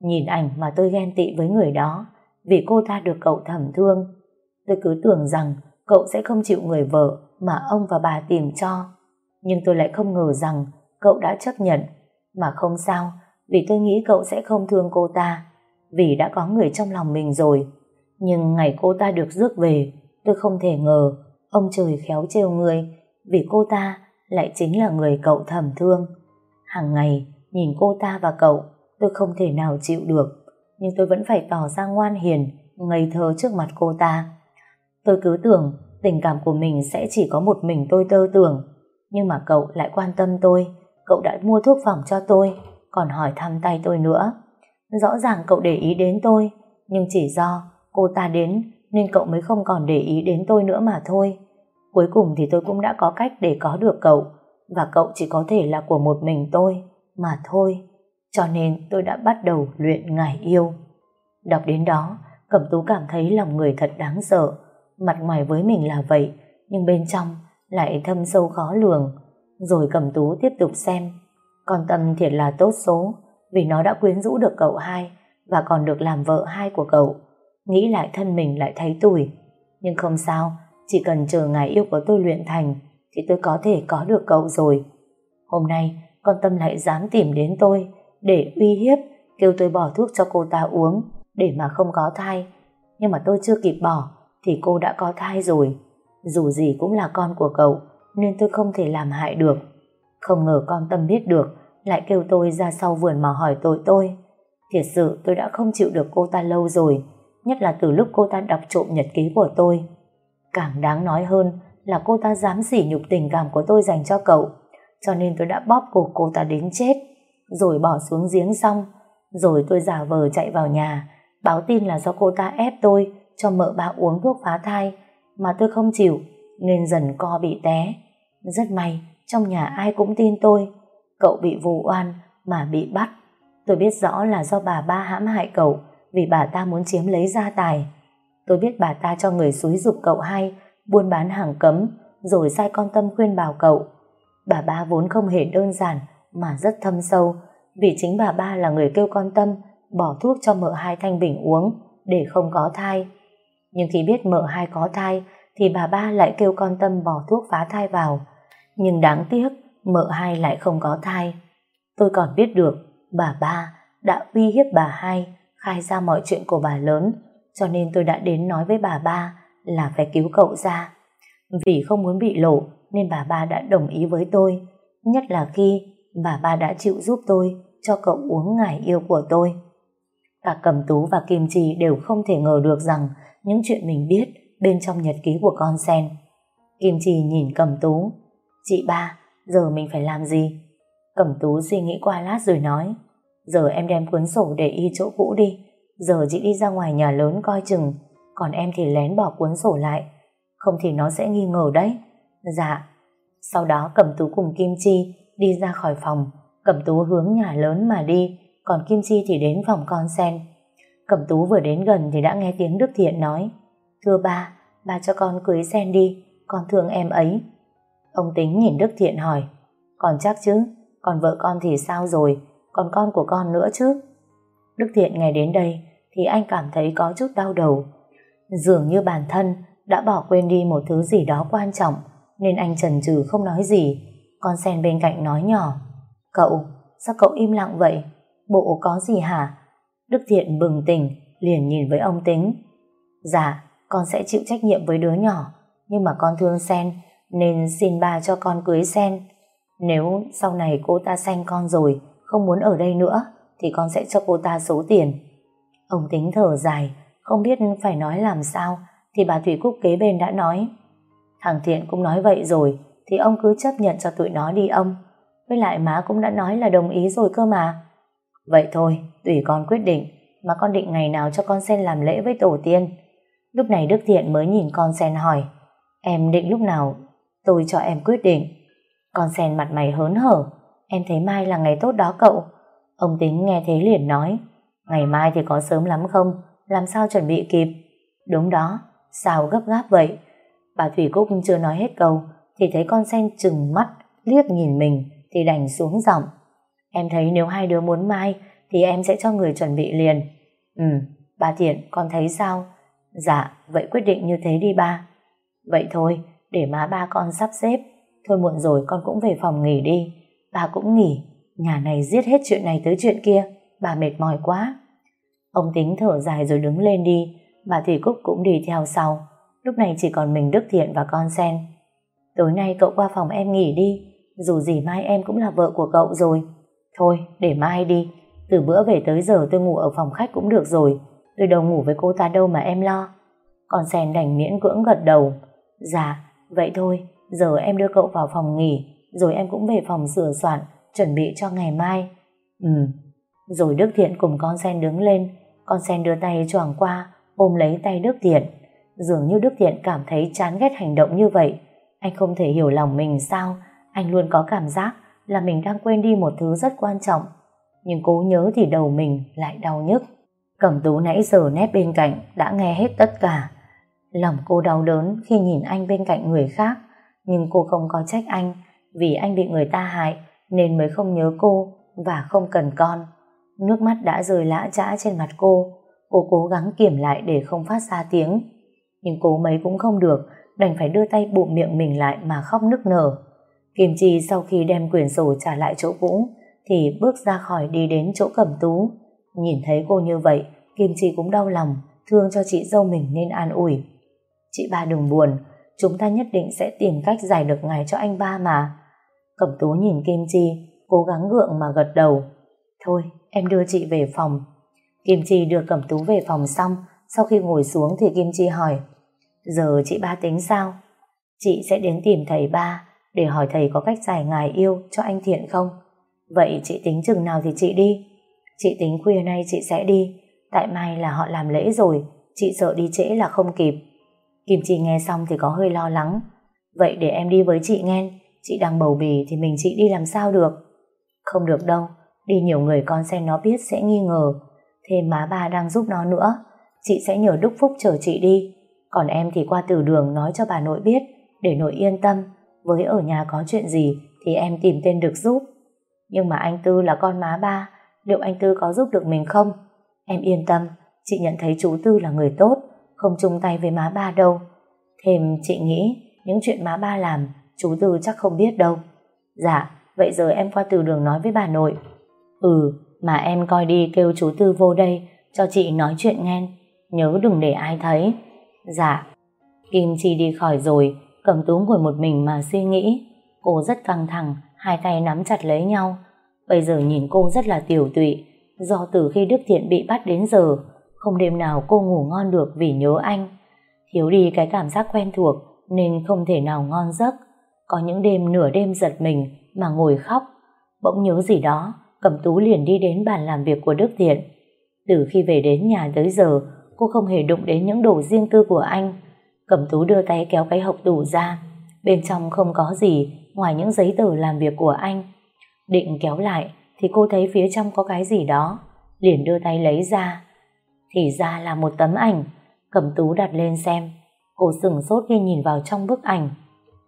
Nhìn ảnh mà tôi ghen tị với người đó vì cô ta được cậu thầm thương. Tôi cứ tưởng rằng cậu sẽ không chịu người vợ mà ông và bà tìm cho. Nhưng tôi lại không ngờ rằng cậu đã chấp nhận. Mà không sao, vì tôi nghĩ cậu sẽ không thương cô ta, vì đã có người trong lòng mình rồi. Nhưng ngày cô ta được rước về, tôi không thể ngờ ông trời khéo trêu người, vì cô ta lại chính là người cậu thầm thương. Hàng ngày, nhìn cô ta và cậu, tôi không thể nào chịu được, nhưng tôi vẫn phải tỏ ra ngoan hiền, ngây thơ trước mặt cô ta. Tôi cứ tưởng tình cảm của mình sẽ chỉ có một mình tôi tơ tưởng, nhưng mà cậu lại quan tâm tôi, cậu đã mua thuốc phòng cho tôi, còn hỏi thăm tay tôi nữa. Rõ ràng cậu để ý đến tôi, nhưng chỉ do cô ta đến nên cậu mới không còn để ý đến tôi nữa mà thôi. Cuối cùng thì tôi cũng đã có cách để có được cậu, và cậu chỉ có thể là của một mình tôi, mà thôi. Cho nên tôi đã bắt đầu luyện ngải yêu. Đọc đến đó, Cẩm Tú cảm thấy lòng người thật đáng sợ. Mặt ngoài với mình là vậy, nhưng bên trong lại thâm sâu khó lường. Rồi Cẩm Tú tiếp tục xem. Con Tâm thiệt là tốt số, vì nó đã quyến rũ được cậu hai và còn được làm vợ hai của cậu. Nghĩ lại thân mình lại thấy tủi. Nhưng không sao, chỉ cần chờ ngày yêu của tôi luyện thành thì tôi có thể có được cậu rồi. Hôm nay, con Tâm lại dám tìm đến tôi để uy hiếp, kêu tôi bỏ thuốc cho cô ta uống để mà không có thai. Nhưng mà tôi chưa kịp bỏ thì cô đã có thai rồi. Dù gì cũng là con của cậu nên tôi không thể làm hại được. Không ngờ con Tâm biết được lại kêu tôi ra sau vườn mà hỏi tội tôi. Thiệt sự tôi đã không chịu được cô ta lâu rồi nhất là từ lúc cô ta đọc trộm nhật ký của tôi. Càng đáng nói hơn là cô ta dám sỉ nhục tình cảm của tôi dành cho cậu. Cho nên tôi đã bóp cổ cô ta đến chết. Rồi bỏ xuống giếng xong. Rồi tôi giả vờ chạy vào nhà, báo tin là do cô ta ép tôi cho mợ ba uống thuốc phá thai. Mà tôi không chịu, nên dần co bị té. Rất may, trong nhà ai cũng tin tôi. Cậu bị vô oan mà bị bắt. Tôi biết rõ là do bà ba hãm hại cậu, vì bà ta muốn chiếm lấy gia tài. Tôi biết bà ta cho người xúi dục cậu hay buôn bán hàng cấm, rồi sai con tâm khuyên bảo cậu. Bà ba vốn không hề đơn giản mà rất thâm sâu, vì chính bà ba là người kêu con tâm bỏ thuốc cho mợ hai thanh bình uống để không có thai. Nhưng khi biết mợ hai có thai thì bà ba lại kêu con tâm bỏ thuốc phá thai vào. Nhưng đáng tiếc, mợ hai lại không có thai. Tôi còn biết được, bà ba đã uy hiếp bà hai, khai ra mọi chuyện của bà lớn, cho nên tôi đã đến nói với bà ba là phải cứu cậu ra. Vì không muốn bị lộ nên bà ba đã đồng ý với tôi, nhất là khi bà ba đã chịu giúp tôi cho cậu uống ngải yêu của tôi. Cả Cầm Tú và Kim trì đều không thể ngờ được rằng những chuyện mình biết bên trong nhật ký của con sen. Kim trì nhìn Cầm Tú, chị ba, giờ mình phải làm gì? Cẩm Tú suy nghĩ qua lát rồi nói, giờ em đem cuốn sổ để y chỗ cũ đi, giờ chị đi ra ngoài nhà lớn coi chừng, còn em thì lén bỏ cuốn sổ lại, không thì nó sẽ nghi ngờ đấy. Dạ. Sau đó Cẩm Tú cùng Kim Chi đi ra khỏi phòng, Cẩm Tú hướng nhà lớn mà đi, còn Kim Chi thì đến phòng con sen. Cẩm Tú vừa đến gần thì đã nghe tiếng Đức Thiện nói Thưa ba, ba cho con cưới sen đi, con thương em ấy. Ông Tính nhìn Đức Thiện hỏi Còn chắc chứ, còn vợ con thì sao rồi, còn con của con nữa chứ? Đức Thiện nghe đến đây thì anh cảm thấy có chút đau đầu. Dường như bản thân đã bỏ quên đi một thứ gì đó quan trọng nên anh chần chừ không nói gì. Con sen bên cạnh nói nhỏ Cậu, sao cậu im lặng vậy? Bộ có gì hả? Đức Thiện bừng tỉnh liền nhìn với ông Tính Dạ, con sẽ chịu trách nhiệm với đứa nhỏ nhưng mà con thương Sen nên xin ba cho con cưới Sen. Nếu sau này cô ta sanh con rồi không muốn ở đây nữa thì con sẽ cho cô ta số tiền. Ông tính thở dài không biết phải nói làm sao thì bà Thủy Cúc kế bên đã nói Thằng Thiện cũng nói vậy rồi thì ông cứ chấp nhận cho tụi nó đi ông. Với lại má cũng đã nói là đồng ý rồi cơ mà. Vậy thôi, tùy con quyết định mà con định ngày nào cho con sen làm lễ với tổ tiên. Lúc này Đức Thiện mới nhìn con sen hỏi Em định lúc nào tôi cho em quyết định. Con sen mặt mày hớn hở Em thấy mai là ngày tốt đó cậu. Ông Tính nghe thế liền nói Ngày mai thì có sớm lắm không? Làm sao chuẩn bị kịp? Đúng đó, sao gấp gáp vậy? Bà Thủy Cúc chưa nói hết câu thì thấy con sen chừng mắt liếc nhìn mình thì đành xuống giọng. Em thấy nếu hai đứa muốn mai thì em sẽ cho người chuẩn bị liền. Ừ, bà Thiện, con thấy sao? Dạ, vậy quyết định như thế đi ba. Vậy thôi, để má ba con sắp xếp. Thôi muộn rồi con cũng về phòng nghỉ đi. Ba cũng nghỉ, nhà này giết hết chuyện này tới chuyện kia. Bà mệt mỏi quá. Ông tính thở dài rồi đứng lên đi. Bà Thủy Cúc cũng đi theo sau. Lúc này chỉ còn mình Đức Thiện và con Sen. Tối nay cậu qua phòng em nghỉ đi. Dù gì mai em cũng là vợ của cậu rồi. Thôi, để mai đi. Từ bữa về tới giờ tôi ngủ ở phòng khách cũng được rồi. Tôi đâu ngủ với cô ta đâu mà em lo. Còn Sen đành miễn cưỡng gật đầu. Dạ, vậy thôi, giờ em đưa cậu vào phòng nghỉ, rồi em cũng về phòng sửa soạn, chuẩn bị cho ngày mai. Ừ. Rồi Đức Thiện cùng con Sen đứng lên, con Sen đưa tay choàng qua, ôm lấy tay Đức Thiện. Dường như Đức Thiện cảm thấy chán ghét hành động như vậy. Anh không thể hiểu lòng mình sao, anh luôn có cảm giác là mình đang quên đi một thứ rất quan trọng. Nhưng cố nhớ thì đầu mình lại đau nhức. Cẩm tú nãy giờ nép bên cạnh đã nghe hết tất cả. Lòng cô đau đớn khi nhìn anh bên cạnh người khác, nhưng cô không có trách anh vì anh bị người ta hại nên mới không nhớ cô và không cần con. Nước mắt đã rơi lã trã trên mặt cô, cô cố gắng kiểm lại để không phát ra tiếng. Nhưng cố mấy cũng không được, đành phải đưa tay bụng miệng mình lại mà khóc nức nở. Kim Chi sau khi đem quyển sổ trả lại chỗ cũ thì bước ra khỏi đi đến chỗ cẩm tú. Nhìn thấy cô như vậy, Kim Chi cũng đau lòng, thương cho chị dâu mình nên an ủi. Chị ba đừng buồn, chúng ta nhất định sẽ tìm cách giải được ngày cho anh ba mà. Cẩm tú nhìn Kim Chi, cố gắng gượng mà gật đầu. Thôi, em đưa chị về phòng. Kim Chi đưa Cẩm tú về phòng xong, sau khi ngồi xuống thì Kim Chi hỏi, giờ chị ba tính sao? Chị sẽ đến tìm thầy ba để hỏi thầy có cách giải ngài yêu cho anh Thiện không? Vậy chị tính chừng nào thì chị đi? Chị tính khuya nay chị sẽ đi, tại mai là họ làm lễ rồi, chị sợ đi trễ là không kịp. Kim Chi nghe xong thì có hơi lo lắng. Vậy để em đi với chị nghe, chị đang bầu bì thì mình chị đi làm sao được? Không được đâu, đi nhiều người con xem nó biết sẽ nghi ngờ. Thêm má ba đang giúp nó nữa, chị sẽ nhờ Đúc Phúc chở chị đi. Còn em thì qua từ đường nói cho bà nội biết, để nội yên tâm. Với ở nhà có chuyện gì thì em tìm tên được giúp. Nhưng mà anh Tư là con má ba, liệu anh Tư có giúp được mình không? Em yên tâm, chị nhận thấy chú Tư là người tốt, không chung tay với má ba đâu. Thêm chị nghĩ những chuyện má ba làm chú Tư chắc không biết đâu. Dạ, vậy giờ em qua từ đường nói với bà nội. Ừ, mà em coi đi kêu chú Tư vô đây cho chị nói chuyện nghe. Nhớ đừng để ai thấy. Dạ. Kim Chi đi khỏi rồi, cầm tú ngồi một mình mà suy nghĩ. Cô rất căng thẳng, hai tay nắm chặt lấy nhau. Bây giờ nhìn cô rất là tiểu tụy, do từ khi Đức Thiện bị bắt đến giờ, không đêm nào cô ngủ ngon được vì nhớ anh. Thiếu đi cái cảm giác quen thuộc nên không thể nào ngon giấc. Có những đêm nửa đêm giật mình mà ngồi khóc. Bỗng nhớ gì đó, Cẩm Tú liền đi đến bàn làm việc của Đức Thiện. Từ khi về đến nhà tới giờ, cô không hề đụng đến những đồ riêng tư của anh. Cẩm Tú đưa tay kéo cái hộp tủ ra. Bên trong không có gì ngoài những giấy tờ làm việc của anh. Định kéo lại thì cô thấy phía trong có cái gì đó. Liền đưa tay lấy ra. Thì ra là một tấm ảnh. Cẩm tú đặt lên xem. Cô sừng sốt khi nhìn vào trong bức ảnh.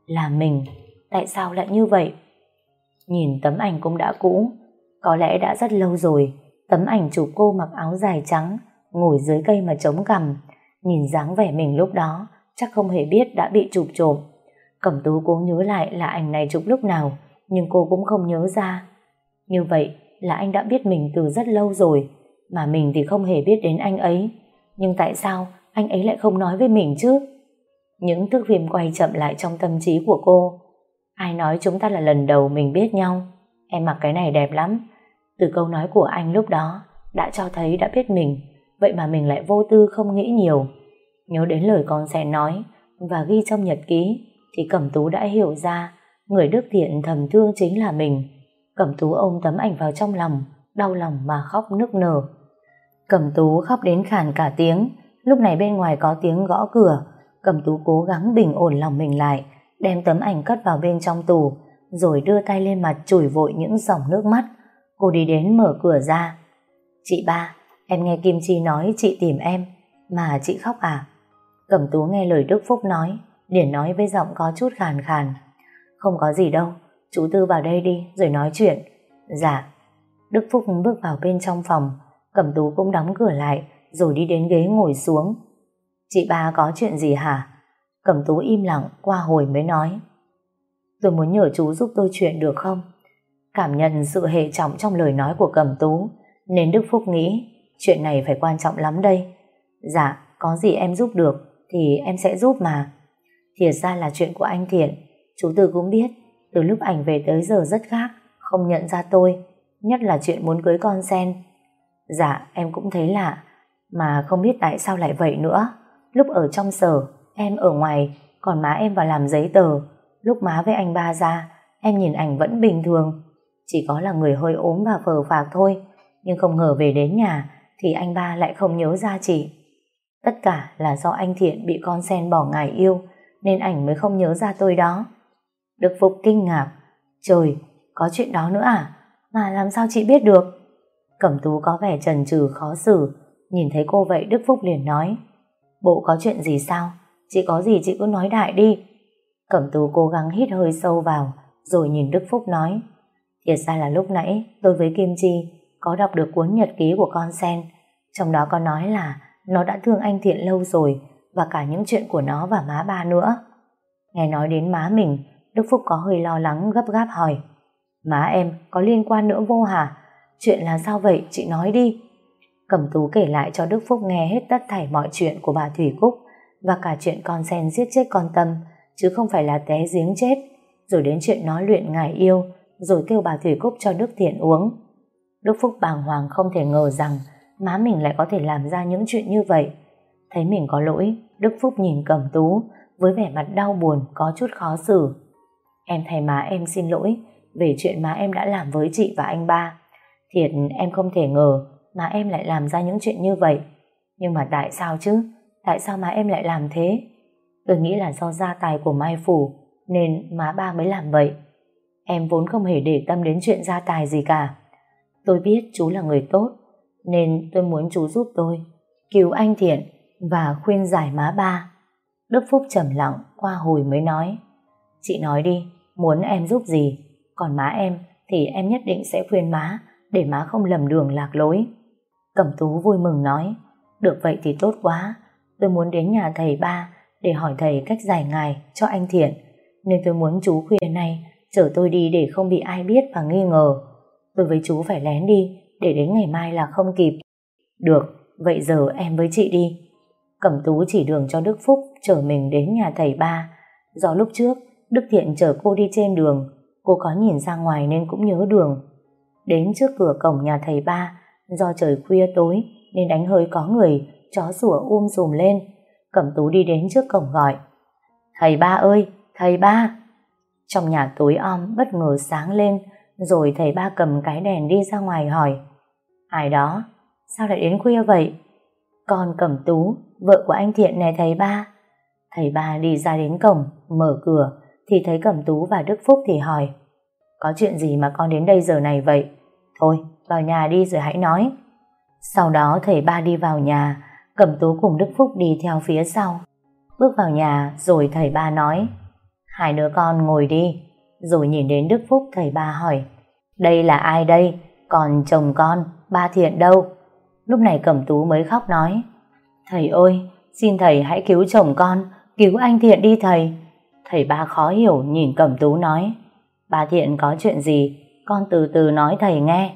Là mình. Tại sao lại như vậy? Nhìn tấm ảnh cũng đã cũ. Có lẽ đã rất lâu rồi. Tấm ảnh chụp cô mặc áo dài trắng, ngồi dưới cây mà chống cằm. Nhìn dáng vẻ mình lúc đó, chắc không hề biết đã bị chụp trộm. Cẩm tú cố nhớ lại là ảnh này chụp lúc nào, nhưng cô cũng không nhớ ra. Như vậy là anh đã biết mình từ rất lâu rồi, mà mình thì không hề biết đến anh ấy. Nhưng tại sao anh ấy lại không nói với mình chứ? Những thước phim quay chậm lại trong tâm trí của cô. Ai nói chúng ta là lần đầu mình biết nhau? Em mặc cái này đẹp lắm. Từ câu nói của anh lúc đó đã cho thấy đã biết mình, vậy mà mình lại vô tư không nghĩ nhiều. Nhớ đến lời con sẽ nói và ghi trong nhật ký thì Cẩm Tú đã hiểu ra người Đức Thiện thầm thương chính là mình. Cẩm Tú ôm tấm ảnh vào trong lòng, đau lòng mà khóc nức nở. Cẩm Tú khóc đến khàn cả tiếng, lúc này bên ngoài có tiếng gõ cửa. Cẩm Tú cố gắng bình ổn lòng mình lại, đem tấm ảnh cất vào bên trong tủ, rồi đưa tay lên mặt chùi vội những dòng nước mắt. Cô đi đến mở cửa ra. Chị ba, em nghe Kim Chi nói chị tìm em, mà chị khóc à? Cẩm Tú nghe lời Đức Phúc nói, liền nói với giọng có chút khàn khàn. Không có gì đâu, chú Tư vào đây đi rồi nói chuyện. Dạ. Đức Phúc bước vào bên trong phòng, Cẩm Tú cũng đóng cửa lại rồi đi đến ghế ngồi xuống. Chị ba có chuyện gì hả? Cẩm Tú im lặng qua hồi mới nói. Tôi muốn nhờ chú giúp tôi chuyện được không? Cảm nhận sự hệ trọng trong lời nói của Cẩm Tú. Nên Đức Phúc nghĩ chuyện này phải quan trọng lắm đây. Dạ, có gì em giúp được thì em sẽ giúp mà. Thiệt ra là chuyện của anh Thiện Chú Tư cũng biết Từ lúc ảnh về tới giờ rất khác Không nhận ra tôi Nhất là chuyện muốn cưới con sen. Dạ em cũng thấy lạ Mà không biết tại sao lại vậy nữa. Lúc ở trong sở Em ở ngoài Còn má em vào làm giấy tờ. Lúc má với anh ba ra Em nhìn ảnh vẫn bình thường. Chỉ có là người hơi ốm và phờ phạc thôi Nhưng không ngờ về đến nhà Thì anh ba lại không nhớ ra chị Tất cả là do anh Thiện bị con sen bỏ ngài yêu nên ảnh mới không nhớ ra tôi đó. Đức Phúc kinh ngạc. Trời, có chuyện đó nữa à? Mà làm sao chị biết được? Cẩm Tú có vẻ trần trừ khó xử. Nhìn thấy cô vậy Đức Phúc liền nói. Bộ có chuyện gì sao? Chị có gì chị cứ nói đại đi. Cẩm Tú cố gắng hít hơi sâu vào rồi nhìn Đức Phúc nói. Thiệt ra là lúc nãy tôi với Kim Chi có đọc được cuốn nhật ký của con sen. Trong đó có nói là nó đã thương anh Thiện lâu rồi và cả những chuyện của nó và má ba nữa. Nghe nói đến má mình, Đức Phúc có hơi lo lắng gấp gáp hỏi. Má em có liên quan nữa vô hả? Chuyện là sao vậy? Chị nói đi. Cẩm tú kể lại cho Đức Phúc nghe hết tất thảy mọi chuyện của bà Thủy Cúc và cả chuyện con sen giết chết con Tâm, chứ không phải là té giếng chết. Rồi đến chuyện nói luyện ngài yêu, rồi kêu bà Thủy Cúc cho Đức Thiện uống. Đức Phúc bàng hoàng không thể ngờ rằng má mình lại có thể làm ra những chuyện như vậy. Thấy mình có lỗi, Đức Phúc nhìn Cẩm Tú với vẻ mặt đau buồn có chút khó xử. Em thay má em xin lỗi về chuyện má em đã làm với chị và anh ba. Thiệt em không thể ngờ mà em lại làm ra những chuyện như vậy. Nhưng mà tại sao chứ? Tại sao má em lại làm thế? Tôi nghĩ là do gia tài của Mai Phủ nên má ba mới làm vậy. Em vốn không hề để tâm đến chuyện gia tài gì cả. Tôi biết chú là người tốt nên tôi muốn chú giúp tôi cứu anh Thiện và khuyên giải má ba. Đức Phúc trầm lặng qua hồi mới nói Chị nói đi, muốn em giúp gì còn má em thì em nhất định sẽ khuyên má để má không lầm đường lạc lối. Cẩm Tú vui mừng nói Được vậy thì tốt quá Tôi muốn đến nhà thầy ba để hỏi thầy cách giải ngài cho anh Thiện nên tôi muốn chú khuya nay chở tôi đi để không bị ai biết và nghi ngờ. Tôi với chú phải lén đi để đến ngày mai là không kịp. Được, vậy giờ em với chị đi. Cẩm Tú chỉ đường cho Đức Phúc chở mình đến nhà thầy ba. Do lúc trước, Đức Thiện chở cô đi trên đường, cô có nhìn ra ngoài nên cũng nhớ đường. Đến trước cửa cổng nhà thầy ba, do trời khuya tối nên đánh hơi có người, chó sủa um sùm lên. Cẩm Tú đi đến trước cổng gọi. Thầy ba ơi, thầy ba! Trong nhà tối om bất ngờ sáng lên, rồi thầy ba cầm cái đèn đi ra ngoài hỏi. Ai đó? Sao lại đến khuya vậy? Con Cẩm Tú, vợ của anh Thiện này thầy ba. Thầy ba đi ra đến cổng, mở cửa, thì thấy Cẩm Tú và Đức Phúc thì hỏi. Có chuyện gì mà con đến đây giờ này vậy? Thôi, vào nhà đi rồi hãy nói. Sau đó thầy ba đi vào nhà, Cẩm Tú cùng Đức Phúc đi theo phía sau. Bước vào nhà rồi thầy ba nói Hai đứa con ngồi đi. Rồi nhìn đến Đức Phúc thầy ba hỏi Đây là ai đây? Còn chồng con, ba thiện đâu? Lúc này Cẩm Tú mới khóc nói Thầy ơi, xin thầy hãy cứu chồng con, cứu anh thiện đi thầy. Thầy ba khó hiểu nhìn Cẩm Tú nói Ba thiện có chuyện gì? Con từ từ nói thầy nghe.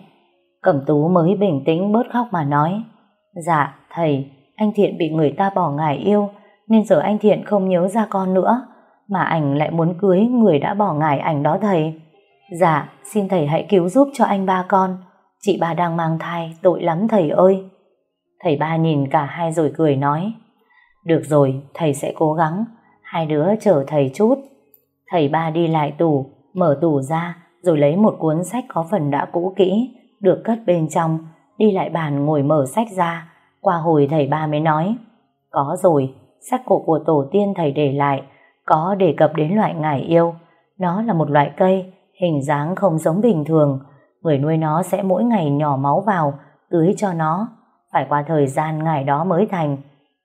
Cẩm Tú mới bình tĩnh bớt khóc mà nói Dạ, thầy, anh Thiện bị người ta bỏ ngải yêu nên giờ anh Thiện không nhớ ra con nữa mà ảnh lại muốn cưới người đã bỏ ngải ảnh đó thầy. Dạ, xin thầy hãy cứu giúp cho anh ba con. Chị ba đang mang thai, tội lắm thầy ơi. Thầy ba nhìn cả hai rồi cười nói Được rồi, thầy sẽ cố gắng. Hai đứa chờ thầy chút. Thầy ba đi lại tủ, mở tủ ra rồi lấy một cuốn sách có phần đã cũ kỹ được cất bên trong, đi lại bàn ngồi mở sách ra. Qua hồi thầy ba mới nói, có rồi, sách cổ của tổ tiên thầy để lại, có đề cập đến loại ngải yêu. Nó là một loại cây, hình dáng không giống bình thường. Người nuôi nó sẽ mỗi ngày nhỏ máu vào, tưới cho nó. Phải qua thời gian ngải đó mới thành,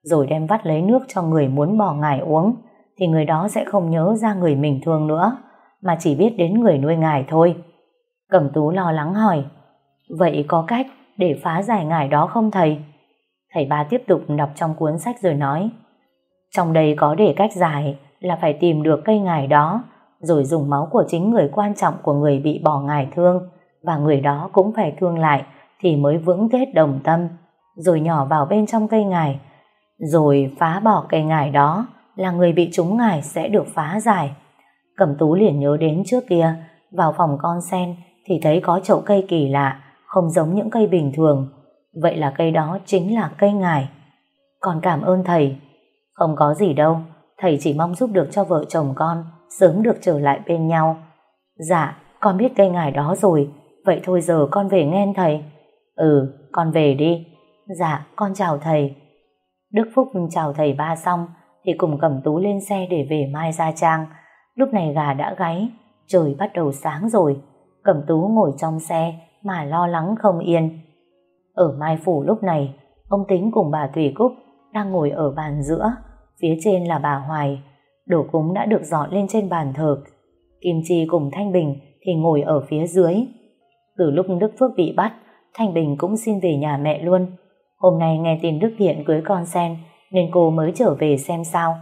rồi đem vắt lấy nước cho người muốn bỏ ngải uống, thì người đó sẽ không nhớ ra người mình thương nữa, mà chỉ biết đến người nuôi ngải thôi. Cẩm tú lo lắng hỏi, Vậy có cách để phá giải ngải đó không thầy? Thầy ba tiếp tục đọc trong cuốn sách rồi nói Trong đây có để cách giải là phải tìm được cây ngải đó rồi dùng máu của chính người quan trọng của người bị bỏ ngải thương và người đó cũng phải thương lại thì mới vững kết đồng tâm rồi nhỏ vào bên trong cây ngải rồi phá bỏ cây ngải đó là người bị trúng ngải sẽ được phá giải. Cẩm tú liền nhớ đến trước kia vào phòng con sen thì thấy có chậu cây kỳ lạ không giống những cây bình thường. Vậy là cây đó chính là cây ngải. Còn cảm ơn thầy. Không có gì đâu, thầy chỉ mong giúp được cho vợ chồng con sớm được trở lại bên nhau. Dạ, con biết cây ngải đó rồi, vậy thôi giờ con về nghe thầy. Ừ, con về đi. Dạ, con chào thầy. Đức Phúc chào thầy ba xong thì cùng cầm tú lên xe để về Mai Gia Trang. Lúc này gà đã gáy, trời bắt đầu sáng rồi. Cẩm tú ngồi trong xe mà lo lắng không yên. Ở Mai Phủ lúc này, ông Tính cùng bà Thủy Cúc đang ngồi ở bàn giữa, phía trên là bà Hoài. Đồ cúng đã được dọn lên trên bàn thờ. Kim Chi cùng Thanh Bình thì ngồi ở phía dưới. Từ lúc Đức Phước bị bắt, Thanh Bình cũng xin về nhà mẹ luôn. Hôm nay nghe tin Đức Thiện cưới con sen, nên cô mới trở về xem sao.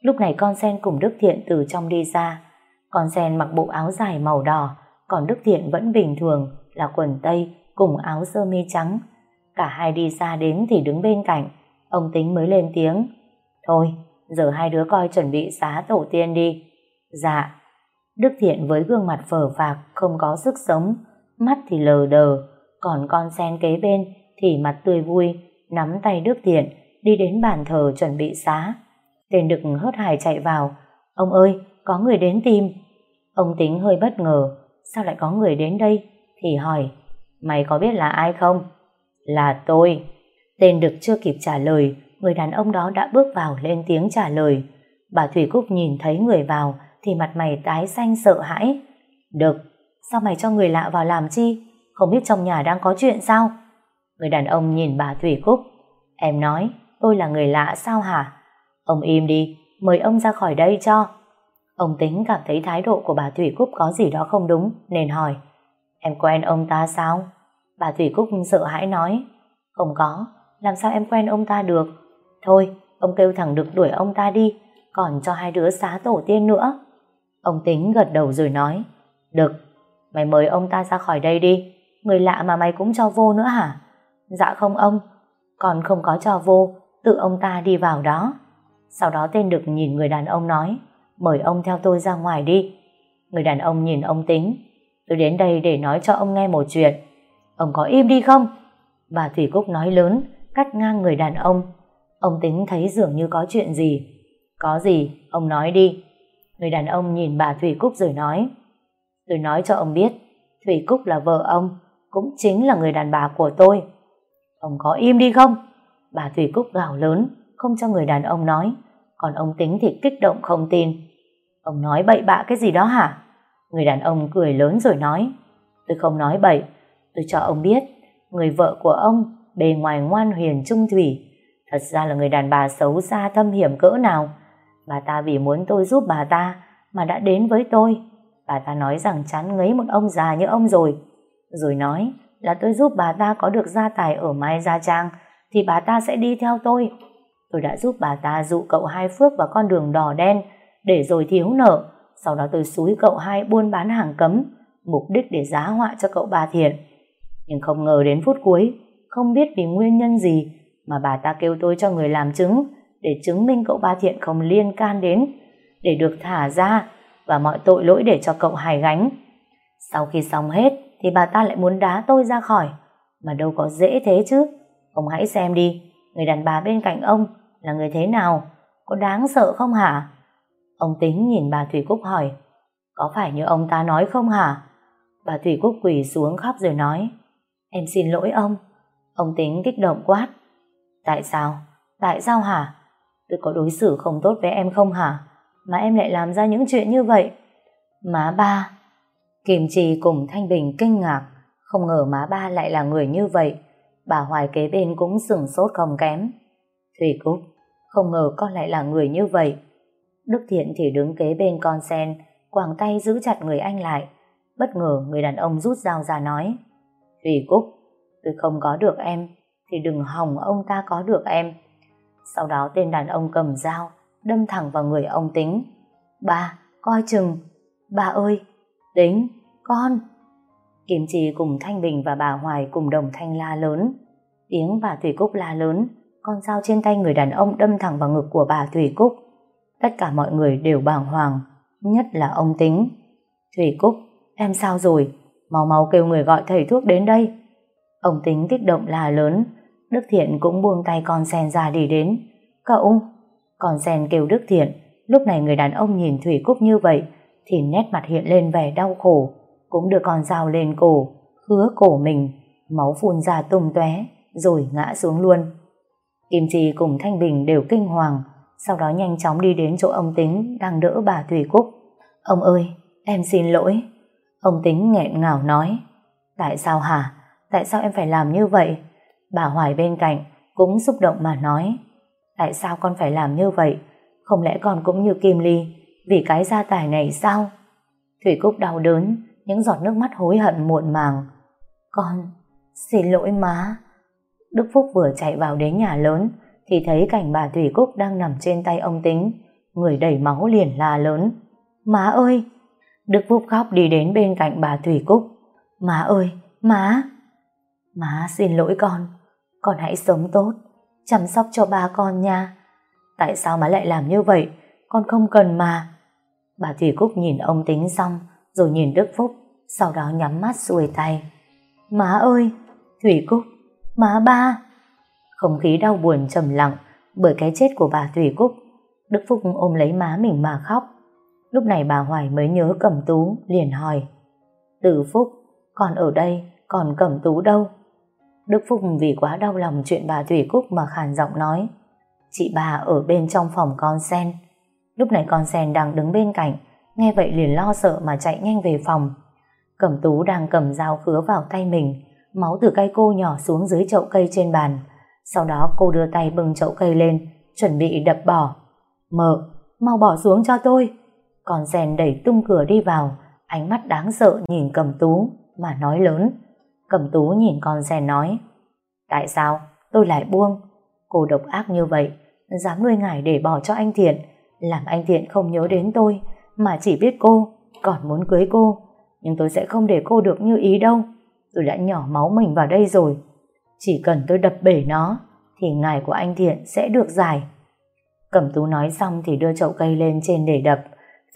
Lúc này con sen cùng Đức Thiện từ trong đi ra. Con sen mặc bộ áo dài màu đỏ, còn Đức Thiện vẫn bình thường, là quần tây cùng áo sơ mi trắng. Cả hai đi ra đến thì đứng bên cạnh, ông Tính mới lên tiếng. Thôi, giờ hai đứa coi chuẩn bị xá tổ tiên đi. Dạ. Đức Thiện với gương mặt phở phạc, không có sức sống, mắt thì lờ đờ, còn con sen kế bên thì mặt tươi vui, nắm tay Đức Thiện, đi đến bàn thờ chuẩn bị xá. Tên đực hớt hải chạy vào. Ông ơi, có người đến tìm. Ông Tính hơi bất ngờ, sao lại có người đến đây? thì hỏi Mày có biết là ai không? Là tôi. Tên Đực chưa kịp trả lời, người đàn ông đó đã bước vào lên tiếng trả lời. Bà Thủy Cúc nhìn thấy người vào thì mặt mày tái xanh sợ hãi. được sao mày cho người lạ vào làm chi? Không biết trong nhà đang có chuyện sao? Người đàn ông nhìn bà Thủy Cúc. Em nói, tôi là người lạ sao hả? Ông im đi, mời ông ra khỏi đây cho. Ông tính cảm thấy thái độ của bà Thủy Cúc có gì đó không đúng, nên hỏi. Em quen ông ta sao? Bà Thủy Cúc sợ hãi nói. Không có, làm sao em quen ông ta được? Thôi, ông kêu thằng Đực đuổi ông ta đi, còn cho hai đứa xá tổ tiên nữa. Ông tính gật đầu rồi nói. Đực, mày mời ông ta ra khỏi đây đi. Người lạ mà mày cũng cho vô nữa hả? Dạ không ông, còn không có cho vô, tự ông ta đi vào đó. Sau đó tên Đực nhìn người đàn ông nói, mời ông theo tôi ra ngoài đi. Người đàn ông nhìn ông tính, Tôi đến đây để nói cho ông nghe một chuyện. Ông có im đi không? Bà Thủy Cúc nói lớn, cắt ngang người đàn ông. Ông tính thấy dường như có chuyện gì. Có gì, ông nói đi. Người đàn ông nhìn bà Thủy Cúc rồi nói. Tôi nói cho ông biết, Thủy Cúc là vợ ông, cũng chính là người đàn bà của tôi. Ông có im đi không? Bà Thủy Cúc gào lớn, không cho người đàn ông nói. Còn ông tính thì kích động không tin. Ông nói bậy bạ cái gì đó hả? Người đàn ông cười lớn rồi nói Tôi không nói bậy Tôi cho ông biết Người vợ của ông bề ngoài ngoan huyền trung thủy. Thật ra là người đàn bà xấu xa, thâm hiểm cỡ nào. Bà ta vì muốn tôi giúp bà ta mà đã đến với tôi. Bà ta nói rằng chán ngấy một ông già như ông rồi. Rồi nói là tôi giúp bà ta có được gia tài ở Mai Gia Trang thì bà ta sẽ đi theo tôi. Tôi đã giúp bà ta dụ cậu hai Phước vào con đường đỏ đen để rồi thiếu nợ. Sau đó tôi xúi cậu hai buôn bán hàng cấm, mục đích để giá họa cho cậu bà Thiện. Nhưng không ngờ đến phút cuối, không biết vì nguyên nhân gì mà bà ta kêu tôi cho người làm chứng để chứng minh cậu ba Thiện không liên can đến để được thả ra và mọi tội lỗi để cho cậu hài gánh. Sau khi xong hết thì bà ta lại muốn đá tôi ra khỏi mà đâu có dễ thế chứ. Ông hãy xem đi, người đàn bà bên cạnh ông là người thế nào? Có đáng sợ không hả? Ông Tính nhìn bà Thủy Cúc hỏi Có phải như ông ta nói không hả? Bà Thủy Cúc quỳ xuống khóc rồi nói Em xin lỗi ông Ông Tính kích động quát Tại sao? Tại sao hả? Tôi có đối xử không tốt với em không hả? Mà em lại làm ra những chuyện như vậy. Má ba. Kim Chi cùng Thanh Bình kinh ngạc. Không ngờ má ba lại là người như vậy. Bà Hoài kế bên cũng sừng sốt không kém. Thủy Cúc, Không ngờ con lại là người như vậy. Đức Thiện thì đứng kế bên con sen, quàng tay giữ chặt người anh lại. Bất ngờ người đàn ông rút dao ra nói Thủy Cúc, Tôi không có được em. Thì đừng hòng ông ta có được em. Sau đó tên đàn ông cầm dao Đâm thẳng vào người ông Tính. Ba, coi chừng. Ba ơi, Tính, con. Kim Chi cùng Thanh Bình và bà Hoài cùng đồng thanh la lớn. Tiếng bà Thủy Cúc la lớn Con dao trên tay người đàn ông đâm thẳng vào ngực của bà Thủy Cúc. Tất cả mọi người đều bàng hoàng Nhất là ông Tính. Thủy Cúc, em sao rồi? Mau mau kêu người gọi thầy thuốc đến đây. Ông tính kích động là lớn. Đức Thiện cũng buông tay con sen ra đi đến. Cậu, Con sen kêu Đức Thiện. Lúc này người đàn ông nhìn Thủy Cúc như vậy, Thì nét mặt hiện lên vẻ đau khổ, Cũng đưa con dao lên cổ Hứa cổ mình, Máu phun ra tung tóe, Rồi ngã xuống luôn. Kim Chi cùng Thanh Bình đều kinh hoàng, Sau đó nhanh chóng đi đến chỗ ông Tính Đang đỡ bà Thủy Cúc. Ông ơi, em xin lỗi. Ông Tính nghẹn ngào nói. Tại sao hả? Tại sao em phải làm như vậy? Bà Hoài bên cạnh cũng xúc động mà nói Tại sao con phải làm như vậy? Không lẽ con cũng như Kim Ly vì cái gia tài này sao? Thủy Cúc đau đớn, những giọt nước mắt hối hận muộn màng Con, xin lỗi má Đức Phúc vừa chạy vào đến nhà lớn, thì thấy cảnh bà Thủy Cúc đang nằm trên tay ông Tính, người đầy máu liền la lớn Má ơi! Đức Phúc khóc đi đến bên cạnh bà Thủy Cúc Má ơi! Má! Má xin lỗi con, con hãy sống tốt, chăm sóc cho ba con nha. Tại sao má lại làm như vậy? Con không cần mà. Bà Thủy Cúc nhìn ông tính xong, rồi nhìn Đức Phúc, sau đó nhắm mắt xuôi tay. Má ơi, Thủy Cúc, má ba. Không khí đau buồn trầm lặng bởi cái chết của bà Thủy Cúc. Đức Phúc ôm lấy má mình mà khóc. Lúc này bà Hoài mới nhớ Cẩm Tú, liền hỏi. Từ Phúc, con ở đây, còn Cẩm Tú đâu? Đức Phúc vì quá đau lòng chuyện bà Thủy Cúc mà khàn giọng nói Chị bà ở bên trong phòng con sen. Lúc này con sen đang đứng bên cạnh Nghe vậy liền lo sợ mà chạy nhanh về phòng. Cẩm tú đang cầm dao khứa vào tay mình Máu từ cây cô nhỏ xuống dưới chậu cây trên bàn. Sau đó cô đưa tay bưng chậu cây lên Chuẩn bị đập bỏ. Mợ, mau bỏ xuống cho tôi. Con sen đẩy tung cửa đi vào Ánh mắt đáng sợ nhìn cầm tú Mà nói lớn Cẩm tú nhìn con sen nói, Tại sao? Tôi lại buông. Cô độc ác như vậy, Dám nuôi ngải để bỏ cho anh Thiện, Làm anh Thiện không nhớ đến tôi, Mà chỉ biết cô, Còn muốn cưới cô. Nhưng tôi sẽ không để cô được như ý đâu. Tôi đã nhỏ máu mình vào đây rồi. Chỉ cần tôi đập bể nó, Thì ngải của anh Thiện sẽ được giải. Cẩm tú nói xong Thì đưa chậu cây lên trên để đập,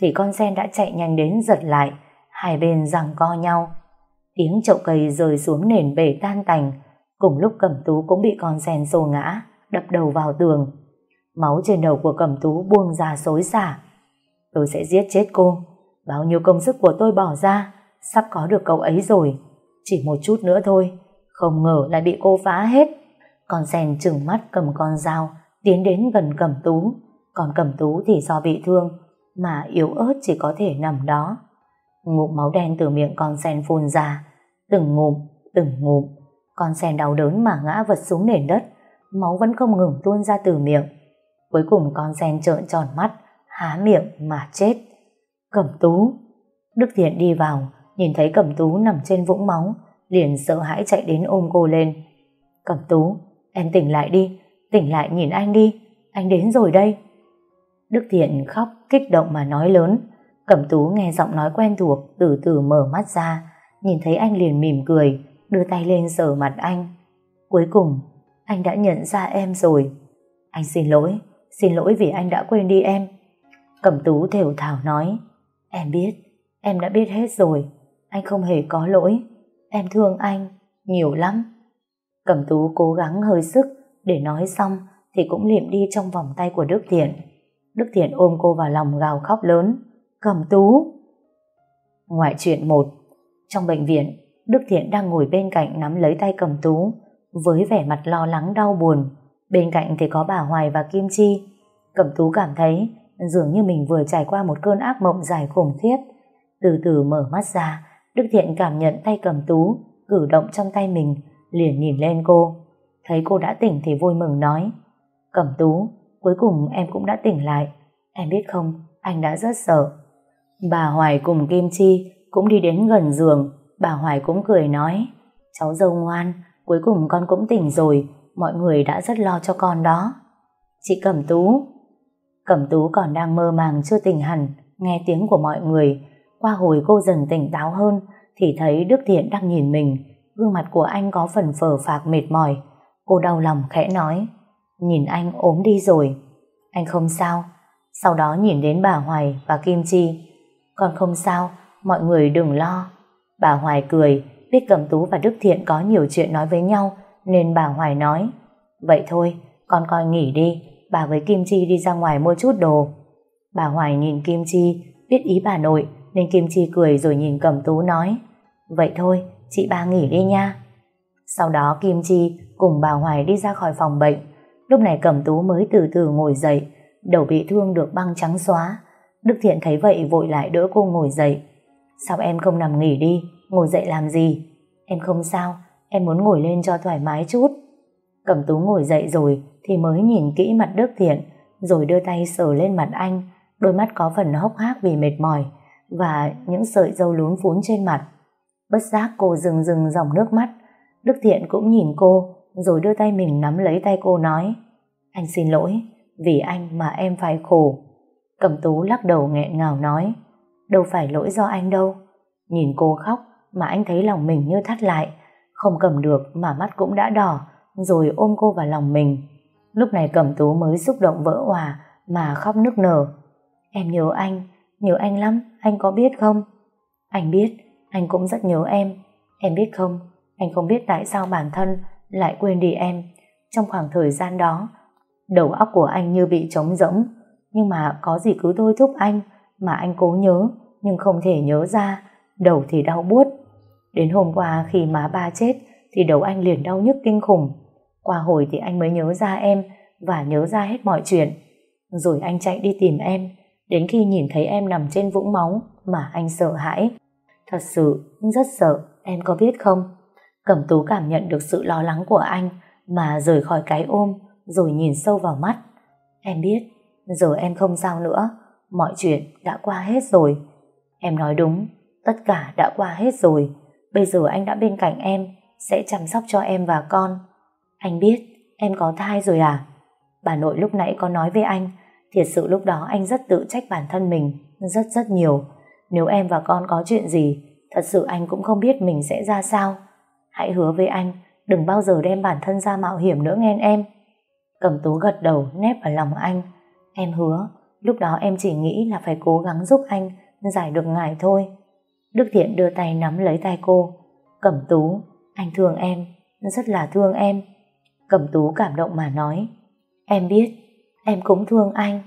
Thì con sen đã chạy nhanh đến giật lại. Hai bên giằng co nhau. Tiếng chậu cây rơi xuống nền bể tan tành, cùng lúc Cẩm Tú cũng bị con sen xô ngã, đập đầu vào tường. Máu trên đầu của Cẩm Tú buông ra xối xả. Tôi sẽ giết chết cô. Bao nhiêu công sức của tôi bỏ ra, sắp có được cậu ấy rồi. Chỉ một chút nữa thôi, không ngờ lại bị cô phá hết. Con sen trừng mắt cầm con dao, tiến đến gần Cẩm Tú. Còn Cẩm Tú thì do bị thương, mà yếu ớt chỉ có thể nằm đó. Ngụm máu đen từ miệng con sen phun ra, từng ngụm, từng ngụm. Con sen đau đớn mà ngã vật xuống nền đất, máu vẫn không ngừng tuôn ra từ miệng. Cuối cùng con sen trợn tròn mắt, há miệng mà chết. Cẩm tú. Đức Thiện đi vào, nhìn thấy Cẩm tú nằm trên vũng máu, liền sợ hãi chạy đến ôm cô lên. Cẩm tú, em tỉnh lại đi, tỉnh lại nhìn anh đi, anh đến rồi đây. Đức Thiện khóc kích động mà nói lớn. Cẩm tú nghe giọng nói quen thuộc, từ từ mở mắt ra, nhìn thấy anh liền mỉm cười, đưa tay lên sờ mặt anh. Cuối cùng, anh đã nhận ra em rồi. Anh xin lỗi, xin lỗi vì anh đã quên đi em. Cẩm tú thều thảo nói, em biết, em đã biết hết rồi, anh không hề có lỗi, em thương anh, nhiều lắm. Cẩm tú cố gắng hơi sức để nói xong thì cũng liệm đi trong vòng tay của Đức Thiện. Đức Thiện ôm cô vào lòng gào khóc lớn, Cẩm tú. Ngoại chuyện một trong bệnh viện, Đức Thiện đang ngồi bên cạnh nắm lấy tay Cẩm tú với vẻ mặt lo lắng đau buồn. Bên cạnh thì có bà Hoài và Kim Chi. Cẩm tú cảm thấy dường như mình vừa trải qua một cơn ác mộng dài khủng khiếp. Từ từ mở mắt ra, Đức Thiện cảm nhận tay Cẩm tú cử động trong tay mình, liền nhìn lên cô. Thấy cô đã tỉnh thì vui mừng nói Cẩm tú, cuối cùng em cũng đã tỉnh lại. Em biết không, anh đã rất sợ. Bà Hoài cùng Kim Chi cũng đi đến gần giường, bà Hoài cũng cười nói Cháu dâu ngoan, cuối cùng con cũng tỉnh rồi, mọi người đã rất lo cho con đó. Chị Cẩm Tú Cẩm Tú còn đang mơ màng chưa tỉnh hẳn, nghe tiếng của mọi người. Qua hồi cô dần tỉnh táo hơn, thì thấy Đức Thiện đang nhìn mình. Gương mặt của anh có phần phờ phạc mệt mỏi. Cô đau lòng khẽ nói, nhìn anh ốm đi rồi. Anh không sao. Sau đó nhìn đến bà Hoài và Kim Chi. Con không sao, mọi người đừng lo. Bà Hoài cười, biết Cẩm Tú và Đức Thiện có nhiều chuyện nói với nhau, nên bà Hoài nói, vậy thôi, con coi nghỉ đi, bà với Kim Chi đi ra ngoài mua chút đồ. Bà Hoài nhìn Kim Chi, biết ý bà nội, nên Kim Chi cười rồi nhìn Cẩm Tú nói, vậy thôi, chị ba nghỉ đi nha. Sau đó Kim Chi cùng bà Hoài đi ra khỏi phòng bệnh, lúc này Cẩm Tú mới từ từ ngồi dậy, đầu bị thương được băng trắng xóa. Đức Thiện thấy vậy vội lại đỡ cô ngồi dậy. Sao em không nằm nghỉ đi, ngồi dậy làm gì? Em không sao, em muốn ngồi lên cho thoải mái chút. Cẩm tú ngồi dậy rồi thì mới nhìn kỹ mặt Đức Thiện, rồi đưa tay sờ lên mặt anh, đôi mắt có phần hốc hác vì mệt mỏi và những sợi dâu lún phún trên mặt. Bất giác cô dừng dừng dòng nước mắt, Đức Thiện cũng nhìn cô, rồi đưa tay mình nắm lấy tay cô nói Anh xin lỗi, vì anh mà em phải khổ. Cẩm tú lắc đầu nghẹn ngào nói Đâu phải lỗi do anh đâu. Nhìn cô khóc mà anh thấy lòng mình như thắt lại, không cầm được mà mắt cũng đã đỏ, rồi ôm cô vào lòng mình. Lúc này Cẩm Tú mới xúc động vỡ hòa mà khóc nức nở. Em nhớ anh, nhớ anh lắm, anh có biết không? Anh biết, anh cũng rất nhớ em. Em biết không, anh không biết tại sao bản thân lại quên đi em. Trong khoảng thời gian đó, đầu óc của anh như bị trống rỗng, nhưng mà có gì cứ thôi thúc anh, mà anh cố nhớ, nhưng không thể nhớ ra, đầu thì đau buốt. Đến hôm qua khi má ba chết, thì đầu anh liền đau nhức kinh khủng. Qua hồi thì anh mới nhớ ra em và nhớ ra hết mọi chuyện. Rồi anh chạy đi tìm em, đến khi nhìn thấy em nằm trên vũng máu mà anh sợ hãi. Thật sự, rất sợ, em có biết không? Cẩm tú cảm nhận được sự lo lắng của anh mà rời khỏi cái ôm rồi nhìn sâu vào mắt. Em biết, giờ em không sao nữa, mọi chuyện đã qua hết rồi. Em nói đúng, tất cả đã qua hết rồi. Bây giờ anh đã bên cạnh em, sẽ chăm sóc cho em và con. Anh biết, em có thai rồi à? Bà nội lúc nãy có nói với anh, thiệt sự lúc đó anh rất tự trách bản thân mình, rất rất nhiều. Nếu em và con có chuyện gì, thật sự anh cũng không biết mình sẽ ra sao. Hãy hứa với anh, đừng bao giờ đem bản thân ra mạo hiểm nữa nghe em. Cầm tú gật đầu nép vào lòng anh. Em hứa, lúc đó em chỉ nghĩ là phải cố gắng giúp anh giải được ngài thôi. Đức Thiện đưa tay nắm lấy tay cô. Cẩm tú, anh thương em, rất là thương em. Cẩm tú cảm động mà nói. Em biết, em cũng thương anh.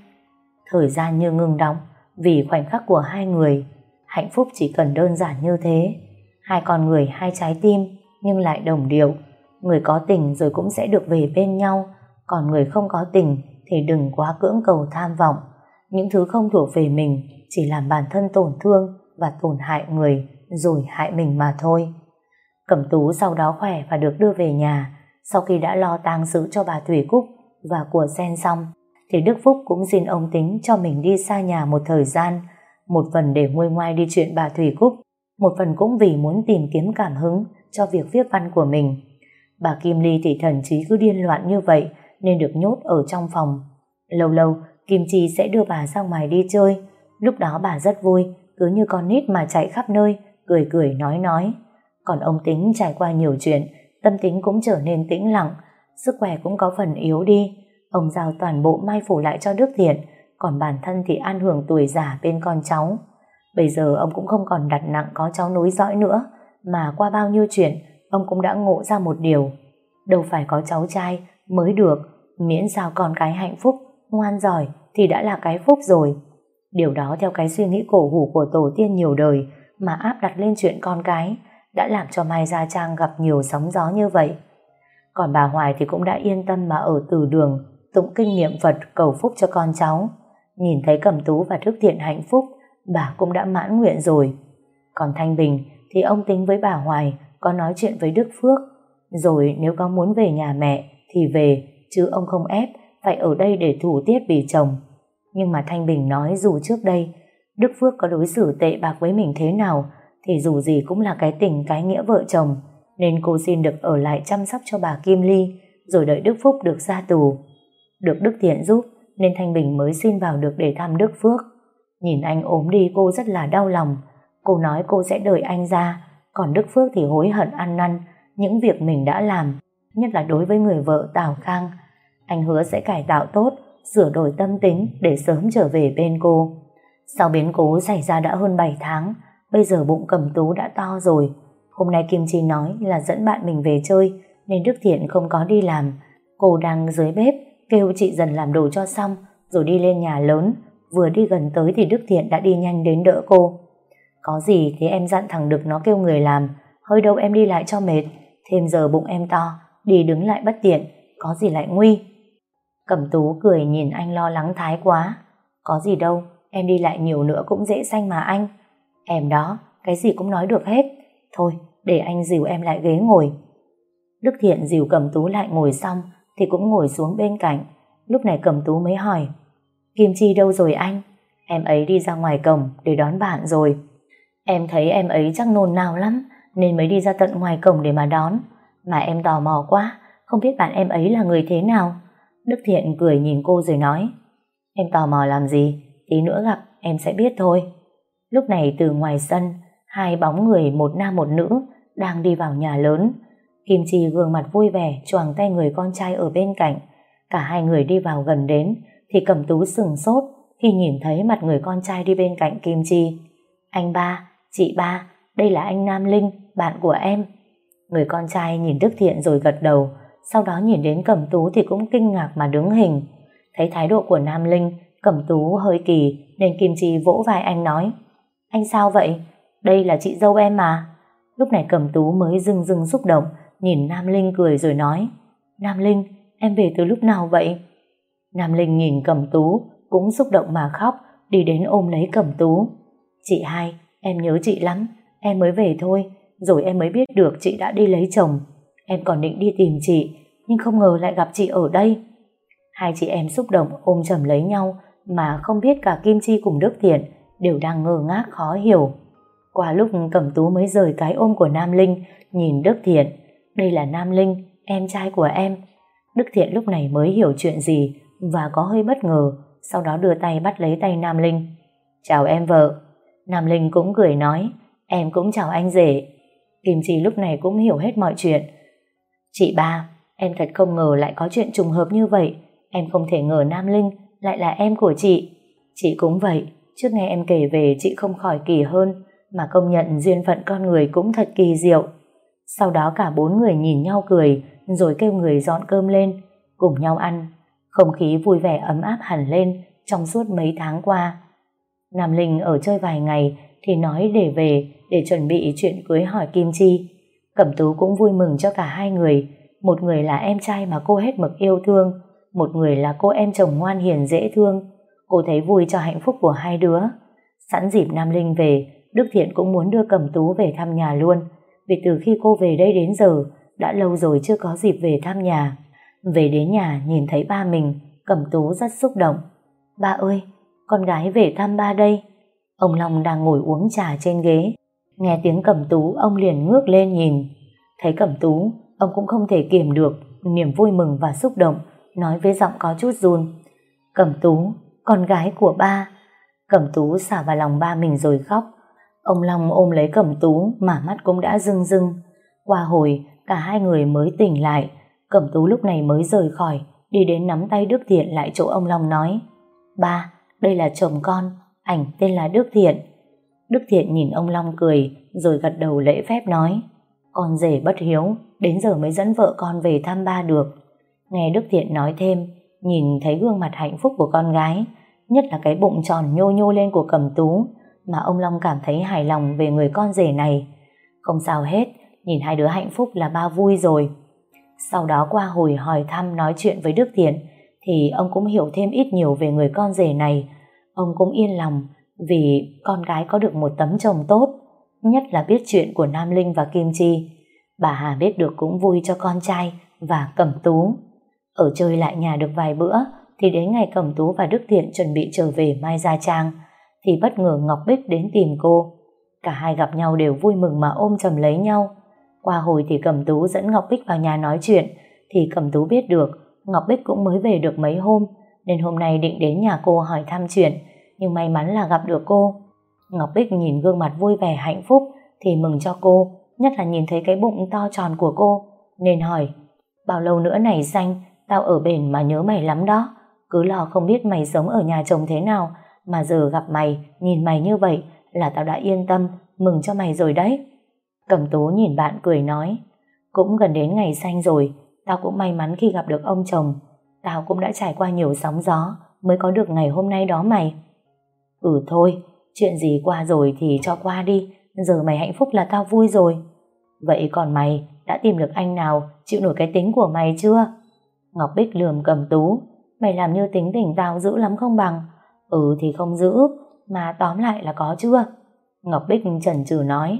Thời gian như ngừng đóng vì khoảnh khắc của hai người. Hạnh phúc chỉ cần đơn giản như thế. Hai con người, hai trái tim, nhưng lại đồng điệu. Người có tình rồi cũng sẽ được về bên nhau, còn người không có tình thì đừng quá cưỡng cầu tham vọng. Những thứ không thuộc về mình chỉ làm bản thân tổn thương và tổn hại người rồi hại mình mà thôi. Cẩm Tú sau đó khỏe và được đưa về nhà. Sau khi đã lo tang sự cho bà Thủy Cúc và của sen xong, thì Đức Phúc cũng xin ông tính cho mình đi xa nhà một thời gian, một phần để nguôi ngoai đi chuyện bà Thủy Cúc, một phần cũng vì muốn tìm kiếm cảm hứng cho việc viết văn của mình. Bà Kim Ly thì thần trí cứ điên loạn như vậy nên được nhốt ở trong phòng. Lâu lâu, Kim Chi sẽ đưa bà ra ngoài đi chơi. Lúc đó bà rất vui, cứ như con nít mà chạy khắp nơi, cười cười nói nói. Còn ông Tính trải qua nhiều chuyện, tâm tính cũng trở nên tĩnh lặng, sức khỏe cũng có phần yếu đi. Ông giao toàn bộ mai phủ lại cho Đức Thiện, còn bản thân thì an hưởng tuổi già bên con cháu. Bây giờ ông cũng không còn đặt nặng có cháu nối dõi nữa, mà qua bao nhiêu chuyện, ông cũng đã ngộ ra một điều. Đâu phải có cháu trai mới được, miễn sao con cái hạnh phúc, ngoan giỏi thì đã là cái phúc rồi. Điều đó theo cái suy nghĩ cổ hủ của tổ tiên nhiều đời mà áp đặt lên chuyện con cái đã làm cho Mai Gia Trang gặp nhiều sóng gió như vậy. Còn bà Hoài thì cũng đã yên tâm mà ở từ đường tụng kinh niệm Phật cầu phúc cho con cháu. Nhìn thấy Cẩm Tú và Đức Thiện hạnh phúc, bà cũng đã mãn nguyện rồi. Còn Thanh Bình thì ông tính với bà Hoài có nói chuyện với Đức Phước. Rồi nếu có muốn về nhà mẹ thì về, chứ ông không ép phải ở đây để thủ tiết vì chồng. Nhưng mà Thanh Bình nói dù trước đây, Đức Phước có đối xử tệ bạc với mình thế nào, thì dù gì cũng là cái tình cái nghĩa vợ chồng, nên cô xin được ở lại chăm sóc cho bà Kim Ly, rồi đợi Đức Phúc được ra tù. Được Đức Thiện giúp, nên Thanh Bình mới xin vào được để thăm Đức Phước. Nhìn anh ốm đi cô rất là đau lòng. Cô nói cô sẽ đợi anh ra, còn Đức Phước thì hối hận ăn năn những việc mình đã làm, nhất là đối với người vợ Tào Khang. Anh hứa sẽ cải tạo tốt sửa đổi tâm tính để sớm trở về bên cô. Sau biến cố xảy ra đã hơn 7 tháng bây giờ bụng cầm tú đã to rồi. Hôm nay Kim Chi nói là dẫn bạn mình về chơi nên Đức Thiện không có đi làm. Cô đang dưới bếp kêu chị dần làm đồ cho xong rồi đi lên nhà lớn. Vừa đi gần tới thì Đức Thiện đã đi nhanh đến đỡ cô. Có gì thì em dặn thằng Đực nó kêu người làm. Hơi đâu em đi lại cho mệt. Thêm giờ bụng em to, đi đứng lại bất tiện. Có gì lại nguy. Cẩm tú cười nhìn anh lo lắng thái quá. Có gì đâu, em đi lại nhiều nữa cũng dễ xanh mà anh. Em đó, cái gì cũng nói được hết. Thôi, để anh dìu em lại ghế ngồi. Đức Thiện dìu Cẩm Tú lại ngồi xong thì cũng ngồi xuống bên cạnh. Lúc này Cẩm Tú mới hỏi Kim Chi đâu rồi anh? Em ấy đi ra ngoài cổng để đón bạn rồi. Em thấy em ấy chắc nôn nao lắm nên mới đi ra tận ngoài cổng để mà đón. Mà em tò mò quá, không biết bạn em ấy là người thế nào. Đức Thiện cười nhìn cô rồi nói Em tò mò làm gì? Tí nữa gặp em sẽ biết thôi. Lúc này từ ngoài sân hai bóng người một nam một nữ đang đi vào nhà lớn. Kim Chi gương mặt vui vẻ choàng tay người con trai ở bên cạnh. Cả hai người đi vào gần đến thì cầm tú sừng sốt khi nhìn thấy mặt người con trai đi bên cạnh Kim Chi. Anh ba, chị ba, đây là anh Nam Linh, bạn của em. Người con trai nhìn Đức Thiện rồi gật đầu sau đó nhìn đến Cẩm Tú thì cũng kinh ngạc mà đứng hình. Thấy thái độ của Nam Linh, Cẩm Tú hơi kỳ nên Kim Chi vỗ vai anh nói Anh sao vậy? Đây là chị dâu em mà. Lúc này Cẩm Tú mới rưng rưng xúc động nhìn Nam Linh cười rồi nói Nam Linh, em về từ lúc nào vậy? Nam Linh nhìn Cẩm Tú cũng xúc động mà khóc đi đến ôm lấy Cẩm Tú. Chị hai, em nhớ chị lắm, em mới về thôi, rồi em mới biết được chị đã đi lấy chồng. Em còn định đi tìm chị, nhưng không ngờ lại gặp chị ở đây. Hai chị em xúc động ôm chầm lấy nhau mà không biết cả Kim Chi cùng Đức Thiện đều đang ngơ ngác khó hiểu. Qua lúc Cẩm Tú mới rời cái ôm của Nam Linh nhìn Đức Thiện. Đây là Nam Linh, em trai của em. Đức Thiện lúc này mới hiểu chuyện gì và có hơi bất ngờ sau đó đưa tay bắt lấy tay Nam Linh. Chào em vợ. Nam Linh cũng cười nói em cũng chào anh rể. Kim Chi lúc này cũng hiểu hết mọi chuyện Chị ba, em thật không ngờ lại có chuyện trùng hợp như vậy. Em không thể ngờ Nam Linh lại là em của chị. Chị cũng vậy, trước nghe em kể về chị không khỏi kỳ hơn, mà công nhận duyên phận con người cũng thật kỳ diệu. Sau đó cả bốn người nhìn nhau cười, rồi kêu người dọn cơm lên, cùng nhau ăn. Không khí vui vẻ ấm áp hẳn lên trong suốt mấy tháng qua. Nam Linh ở chơi vài ngày thì nói để về để chuẩn bị chuyện cưới hỏi Kim Chi. Cẩm Tú cũng vui mừng cho cả hai người. Một người là em trai mà cô hết mực yêu thương, một người là cô em chồng ngoan hiền dễ thương. Cô thấy vui cho hạnh phúc của hai đứa. Sẵn dịp Nam Linh về, Đức Thiện cũng muốn đưa Cẩm Tú về thăm nhà luôn, vì từ khi cô về đây đến giờ đã lâu rồi chưa có dịp về thăm nhà. Về đến nhà nhìn thấy ba mình, Cẩm Tú rất xúc động. Ba ơi, con gái về thăm ba đây. Ông Long đang ngồi uống trà trên ghế. Nghe tiếng Cẩm Tú, ông liền ngước lên nhìn. Thấy Cẩm Tú, ông cũng không thể kiềm được niềm vui mừng và xúc động, nói với giọng có chút run. Cẩm Tú, con gái của ba. Cẩm Tú xả vào lòng ba mình rồi khóc. Ông Long ôm lấy Cẩm Tú mà mắt cũng đã rưng rưng. Qua hồi, cả hai người mới tỉnh lại. Cẩm Tú lúc này mới rời khỏi, đi đến nắm tay Đức Thiện lại chỗ ông Long nói. Ba, đây là chồng con, ảnh tên là Đức Thiện. Đức Thiện nhìn ông Long cười, rồi gật đầu lễ phép nói. Con rể bất hiếu, đến giờ mới dẫn vợ con về thăm ba được. Nghe Đức Thiện nói thêm, nhìn thấy gương mặt hạnh phúc của con gái, nhất là cái bụng tròn nhô nhô lên của Cẩm Tú, mà ông Long cảm thấy hài lòng về người con rể này. Không sao hết, nhìn hai đứa hạnh phúc là ba vui rồi. Sau đó qua hồi hỏi thăm nói chuyện với Đức Thiện, thì ông cũng hiểu thêm ít nhiều về người con rể này. Ông cũng yên lòng vì con gái có được một tấm chồng tốt, nhất là biết chuyện của Nam Linh và Kim Chi. Bà Hà biết được cũng vui cho con trai và Cẩm Tú. Ở chơi lại nhà được vài bữa, thì đến ngày Cẩm Tú và Đức Thiện chuẩn bị trở về Mai Gia Trang, thì bất ngờ Ngọc Bích đến tìm cô. Cả hai gặp nhau đều vui mừng mà ôm chầm lấy nhau. Qua hồi thì Cẩm Tú dẫn Ngọc Bích vào nhà nói chuyện, thì Cẩm Tú biết được Ngọc Bích cũng mới về được mấy hôm, nên hôm nay định đến nhà cô hỏi thăm chuyện, nhưng may mắn là gặp được cô. Ngọc Bích nhìn gương mặt vui vẻ hạnh phúc thì mừng cho cô, nhất là nhìn thấy cái bụng to tròn của cô, nên hỏi, bao lâu nữa này danh, tao ở bền mà nhớ mày lắm đó, cứ lo không biết mày sống ở nhà chồng thế nào, mà giờ gặp mày, nhìn mày như vậy là tao đã yên tâm, mừng cho mày rồi đấy. Cẩm tố nhìn bạn cười nói, cũng gần đến ngày xanh rồi, tao cũng may mắn khi gặp được ông chồng, tao cũng đã trải qua nhiều sóng gió mới có được ngày hôm nay đó mày. Ừ thôi, chuyện gì qua rồi thì cho qua đi, giờ mày hạnh phúc là tao vui rồi. Vậy còn mày, đã tìm được anh nào chịu nổi cái tính của mày chưa? Ngọc Bích lườm cầm tú, mày làm như tính tình tao giữ lắm không bằng. Ừ thì không giữ, mà tóm lại là có chưa? Ngọc Bích chần chừ nói,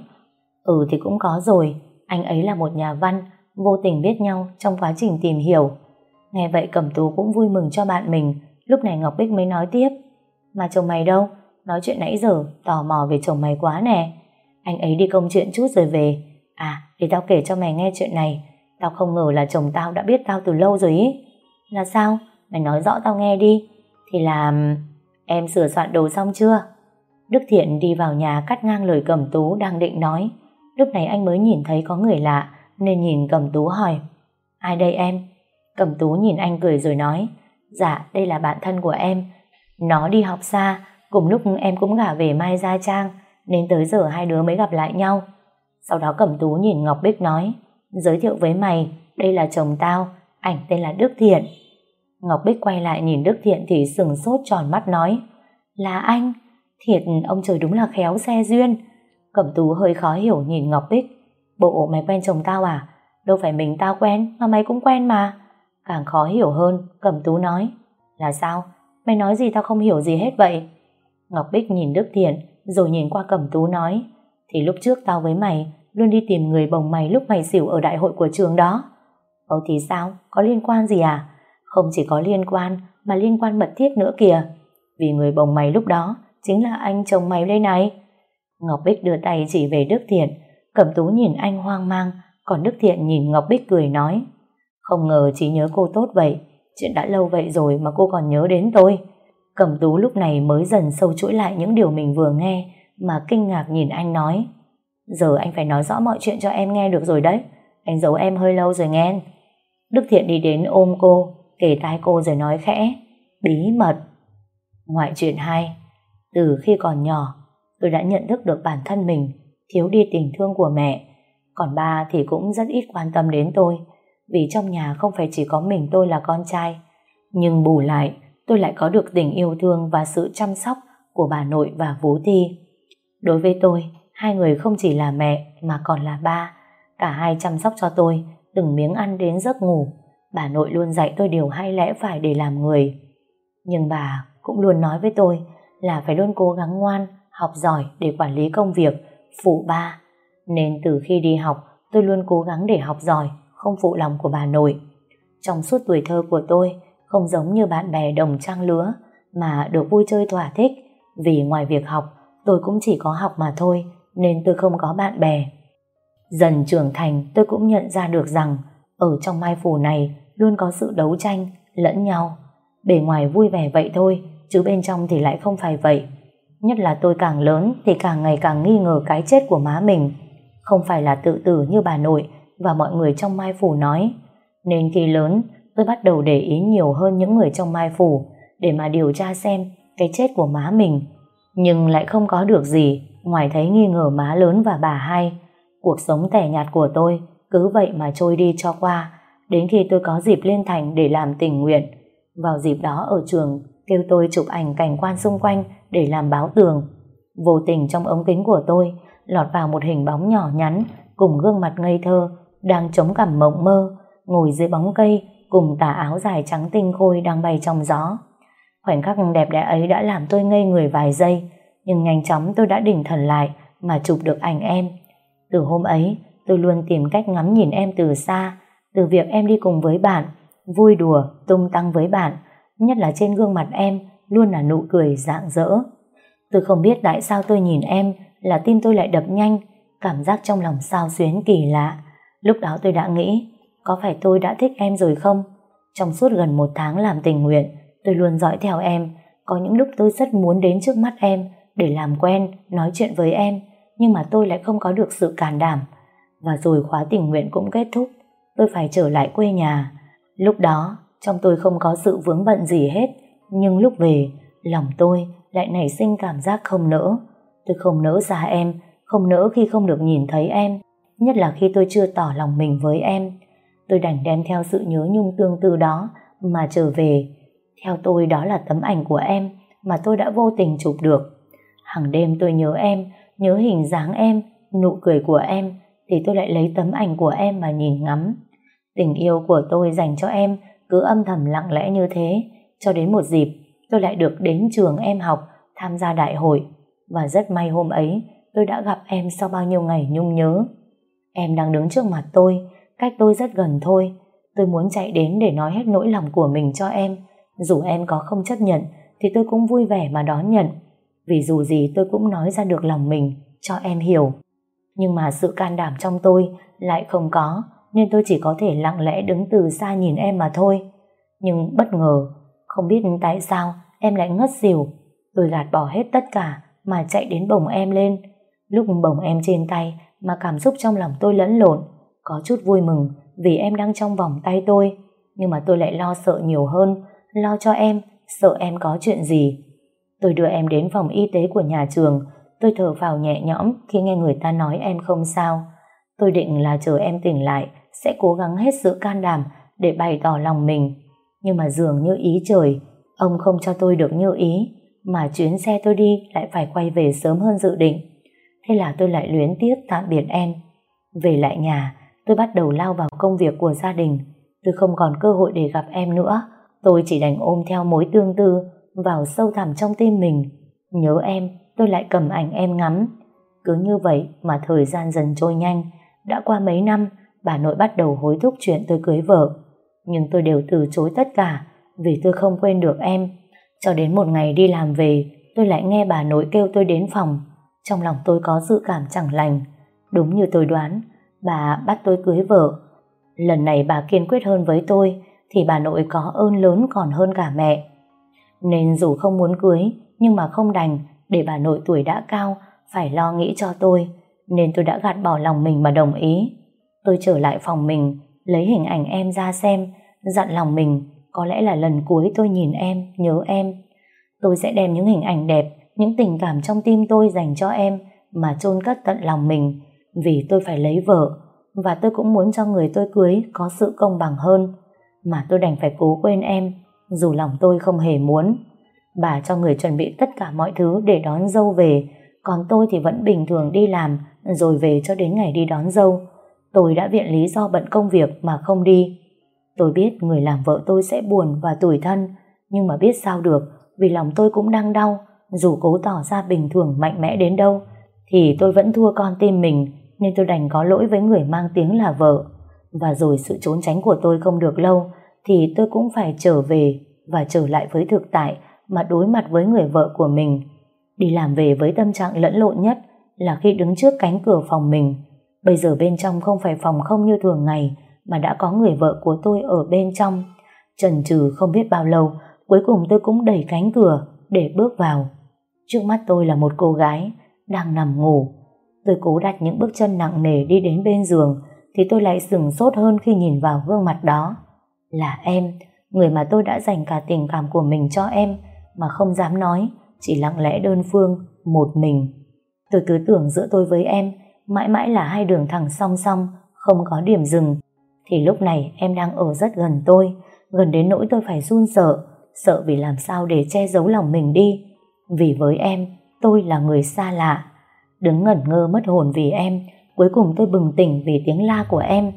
ừ thì cũng có rồi, anh ấy là một nhà văn, vô tình biết nhau trong quá trình tìm hiểu. Nghe vậy Cẩm Tú cũng vui mừng cho bạn mình, lúc này Ngọc Bích mới nói tiếp. Mà chồng mày đâu? Nói chuyện nãy giờ, tò mò về chồng mày quá nè. Anh ấy đi công chuyện chút rồi về. À, để tao kể cho mày nghe chuyện này. Tao không ngờ là chồng tao đã biết tao từ lâu rồi ý. Là sao? Mày nói rõ tao nghe đi. Thì là... Em sửa soạn đồ xong chưa? Đức Thiện đi vào nhà cắt ngang lời Cẩm Tú đang định nói. Lúc này anh mới nhìn thấy có người lạ, nên nhìn Cẩm Tú hỏi. Ai đây em? Cẩm Tú nhìn anh cười rồi nói. Dạ, đây là bạn thân của em. Nó đi học xa, cùng lúc em cũng gả về Mai Gia Trang, nên tới giờ hai đứa mới gặp lại nhau. Sau đó Cẩm Tú nhìn Ngọc Bích nói, giới thiệu với mày, đây là chồng tao, ảnh tên là Đức Thiện. Ngọc Bích quay lại nhìn Đức Thiện thì sừng sốt tròn mắt nói, là anh, thiệt ông trời đúng là khéo xe duyên. Cẩm Tú hơi khó hiểu nhìn Ngọc Bích, bộ mày quen chồng tao à? Đâu phải mình tao quen, mà mày cũng quen mà. Càng khó hiểu hơn, Cẩm Tú nói, là sao? Mày nói gì tao không hiểu gì hết vậy? Ngọc Bích nhìn Đức Thiện, rồi nhìn qua Cẩm Tú nói, thì lúc trước tao với mày luôn đi tìm người bồng mày lúc mày xỉu ở đại hội của trường đó. Ồ thì sao? Có liên quan gì à? Không chỉ có liên quan, mà liên quan mật thiết nữa kìa. Vì người bồng mày lúc đó chính là anh chồng mày đây này. Ngọc Bích đưa tay chỉ về Đức Thiện, Cẩm Tú nhìn anh hoang mang, còn Đức Thiện nhìn Ngọc Bích cười nói, không ngờ chỉ nhớ cô tốt vậy, chuyện đã lâu vậy rồi mà cô còn nhớ đến tôi. Cẩm Tú lúc này mới dần sâu chuỗi lại những điều mình vừa nghe, mà kinh ngạc nhìn anh nói, giờ anh phải nói rõ mọi chuyện cho em nghe được rồi đấy, anh giấu em hơi lâu rồi nghe. Đức Thiện đi đến ôm cô, kể tai cô rồi nói khẽ, bí mật. Ngoại chuyện hai, từ khi còn nhỏ, tôi đã nhận thức được bản thân mình thiếu đi tình thương của mẹ, còn ba thì cũng rất ít quan tâm đến tôi, vì trong nhà không phải chỉ có mình tôi là con trai, nhưng bù lại tôi lại có được tình yêu thương và sự chăm sóc của bà nội và vú Thi. Đối với tôi, hai người không chỉ là mẹ mà còn là ba, cả hai chăm sóc cho tôi từng miếng ăn đến giấc ngủ. Bà nội luôn dạy tôi điều hay lẽ phải để làm người. Nhưng bà cũng luôn nói với tôi là phải luôn cố gắng ngoan, học giỏi để quản lý công việc, phụ ba. nên từ khi đi học tôi luôn cố gắng để học giỏi, không phụ lòng của bà nội. Trong suốt tuổi thơ của tôi, không giống như bạn bè đồng trang lứa, mà được vui chơi thỏa thích, vì ngoài việc học, tôi cũng chỉ có học mà thôi, nên tôi không có bạn bè. Dần trưởng thành, tôi cũng nhận ra được rằng, ở trong mai phủ này luôn có sự đấu tranh, lẫn nhau. Bề ngoài vui vẻ vậy thôi, chứ bên trong thì lại không phải vậy. Nhất là tôi càng lớn thì càng ngày càng nghi ngờ cái chết của má mình. Không phải là tự tử như bà nội và mọi người trong Mai Phủ nói. Nên khi lớn, tôi bắt đầu để ý nhiều hơn những người trong Mai Phủ để mà điều tra xem cái chết của má mình. Nhưng lại không có được gì ngoài thấy nghi ngờ má lớn và bà hai. Cuộc sống tẻ nhạt của tôi cứ vậy mà trôi đi cho qua đến khi tôi có dịp lên thành để làm tình nguyện. Vào dịp đó ở trường kêu tôi chụp ảnh cảnh quan xung quanh để làm báo tường. Vô tình trong ống kính của tôi lọt vào một hình bóng nhỏ nhắn cùng gương mặt ngây thơ đang chống cằm mộng mơ ngồi dưới bóng cây cùng tà áo dài trắng tinh khôi đang bay trong gió. Khoảnh khắc đẹp đẽ ấy đã làm tôi ngây người vài giây nhưng nhanh chóng tôi đã định thần lại mà chụp được ảnh em. Từ hôm ấy tôi luôn tìm cách ngắm nhìn em từ xa từ việc em đi cùng với bạn vui đùa, tung tăng với bạn nhất là trên gương mặt em luôn là nụ cười rạng rỡ. Tôi không biết tại sao tôi nhìn em là tim tôi lại đập nhanh, cảm giác trong lòng sao xuyến kỳ lạ. Lúc đó tôi đã nghĩ, có phải tôi đã thích em rồi không? Trong suốt gần một tháng làm tình nguyện, tôi luôn dõi theo em. Có những lúc tôi rất muốn đến trước mắt em để làm quen, nói chuyện với em, nhưng mà tôi lại không có được sự càn đảm. Và rồi khóa tình nguyện cũng kết thúc, tôi phải trở lại quê nhà. Lúc đó, trong tôi không có sự vướng bận gì hết, nhưng lúc về, lòng tôi lại nảy sinh cảm giác không nỡ. Tôi không nỡ xa em, không nỡ khi không được nhìn thấy em, nhất là khi tôi chưa tỏ lòng mình với em. Tôi đành đem theo sự nhớ nhung tương tư đó mà trở về. Theo tôi đó là tấm ảnh của em mà tôi đã vô tình chụp được. Hàng đêm tôi nhớ em, nhớ hình dáng em, nụ cười của em, thì tôi lại lấy tấm ảnh của em mà nhìn ngắm. Tình yêu của tôi dành cho em cứ âm thầm lặng lẽ như thế, cho đến một dịp tôi lại được đến trường em học, tham gia đại hội. Và rất may hôm ấy, tôi đã gặp em sau bao nhiêu ngày nhung nhớ. Em đang đứng trước mặt tôi, cách tôi rất gần thôi. Tôi muốn chạy đến để nói hết nỗi lòng của mình cho em. Dù em có không chấp nhận, thì tôi cũng vui vẻ mà đón nhận. Vì dù gì tôi cũng nói ra được lòng mình, cho em hiểu. Nhưng mà sự can đảm trong tôi lại không có, nên tôi chỉ có thể lặng lẽ đứng từ xa nhìn em mà thôi. Nhưng bất ngờ, không biết tại sao em lại ngất xỉu. Tôi gạt bỏ hết tất cả mà chạy đến bồng em lên. Lúc bồng em trên tay mà cảm xúc trong lòng tôi lẫn lộn, có chút vui mừng vì em đang trong vòng tay tôi. Nhưng mà tôi lại lo sợ nhiều hơn, lo cho em, sợ em có chuyện gì. Tôi đưa em đến phòng y tế của nhà trường, tôi thở vào nhẹ nhõm khi nghe người ta nói em không sao. Tôi định là chờ em tỉnh lại sẽ cố gắng hết sự can đảm để bày tỏ lòng mình. Nhưng mà dường như ý trời, ông không cho tôi được như ý, mà chuyến xe tôi đi lại phải quay về sớm hơn dự định. Thế là tôi lại luyến tiếc tạm biệt em. Về lại nhà, tôi bắt đầu lao vào công việc của gia đình. Tôi không còn cơ hội để gặp em nữa. Tôi chỉ đành ôm theo mối tương tư vào sâu thẳm trong tim mình. Nhớ em, tôi lại cầm ảnh em ngắm. Cứ như vậy mà thời gian dần trôi nhanh. Đã qua mấy năm, bà nội bắt đầu hối thúc chuyện tôi cưới vợ. Nhưng tôi đều từ chối tất cả vì tôi không quên được em. Cho đến một ngày đi làm về, tôi lại nghe bà nội kêu tôi đến phòng. Trong lòng tôi có dự cảm chẳng lành. Đúng như tôi đoán, bà bắt tôi cưới vợ. Lần này bà kiên quyết hơn với tôi, thì bà nội có ơn lớn còn hơn cả mẹ. Nên dù không muốn cưới, nhưng mà không đành để bà nội tuổi đã cao phải lo nghĩ cho tôi, nên tôi đã gạt bỏ lòng mình mà đồng ý. Tôi trở lại phòng mình, lấy hình ảnh em ra xem, dặn lòng mình, có lẽ là lần cuối tôi nhìn em, nhớ em. Tôi sẽ đem những hình ảnh đẹp, những tình cảm trong tim tôi dành cho em mà chôn cất tận lòng mình, vì tôi phải lấy vợ, và tôi cũng muốn cho người tôi cưới có sự công bằng hơn. Mà tôi đành phải cố quên em, dù lòng tôi không hề muốn. Bà cho người chuẩn bị tất cả mọi thứ để đón dâu về, còn tôi thì vẫn bình thường đi làm, rồi về cho đến ngày đi đón dâu. Tôi đã viện lý do bận công việc mà không đi. Tôi biết người làm vợ tôi sẽ buồn và tủi thân, nhưng mà biết sao được, vì lòng tôi cũng đang đau, dù cố tỏ ra bình thường mạnh mẽ đến đâu, thì tôi vẫn thua con tim mình nên tôi đành có lỗi với người mang tiếng là vợ. Và rồi sự trốn tránh của tôi không được lâu thì tôi cũng phải trở về và trở lại với thực tại mà đối mặt với người vợ của mình. Đi làm về với tâm trạng lẫn lộn nhất là khi đứng trước cánh cửa phòng mình. Bây giờ bên trong không phải phòng không như thường ngày mà đã có người vợ của tôi ở bên trong. Trần trừ không biết bao lâu, cuối cùng tôi cũng đẩy cánh cửa để bước vào. Trước mắt tôi là một cô gái đang nằm ngủ. Tôi cố đặt những bước chân nặng nề đi đến bên giường thì tôi lại sửng sốt hơn khi nhìn vào gương mặt đó. Là em, người mà tôi đã dành cả tình cảm của mình cho em mà không dám nói, chỉ lặng lẽ đơn phương, một mình. Tôi cứ tưởng giữa tôi với em mãi mãi là hai đường thẳng song song, không có điểm dừng. Thì lúc này em đang ở rất gần tôi, gần đến nỗi tôi phải run sợ, sợ vì làm sao để che giấu lòng mình đi. Vì với em, tôi là người xa lạ. Đứng ngẩn ngơ mất hồn vì em, cuối cùng tôi bừng tỉnh vì tiếng la của em.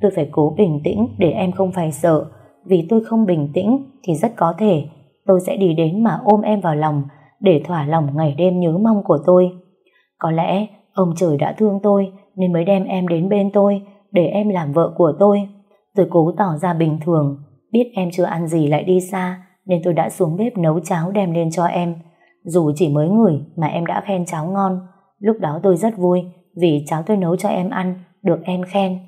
Tôi phải cố bình tĩnh để em không phải sợ, vì tôi không bình tĩnh thì rất có thể tôi sẽ đi đến mà ôm em vào lòng để thỏa lòng ngày đêm nhớ mong của tôi. Có lẽ ông trời đã thương tôi nên mới đem em đến bên tôi để em làm vợ của tôi. Tôi cố tỏ ra bình thường, biết em chưa ăn gì lại đi xa nên tôi đã xuống bếp nấu cháo đem lên cho em. Dù chỉ mới ngửi mà em đã khen cháo ngon, lúc đó tôi rất vui vì cháo tôi nấu cho em ăn được em khen.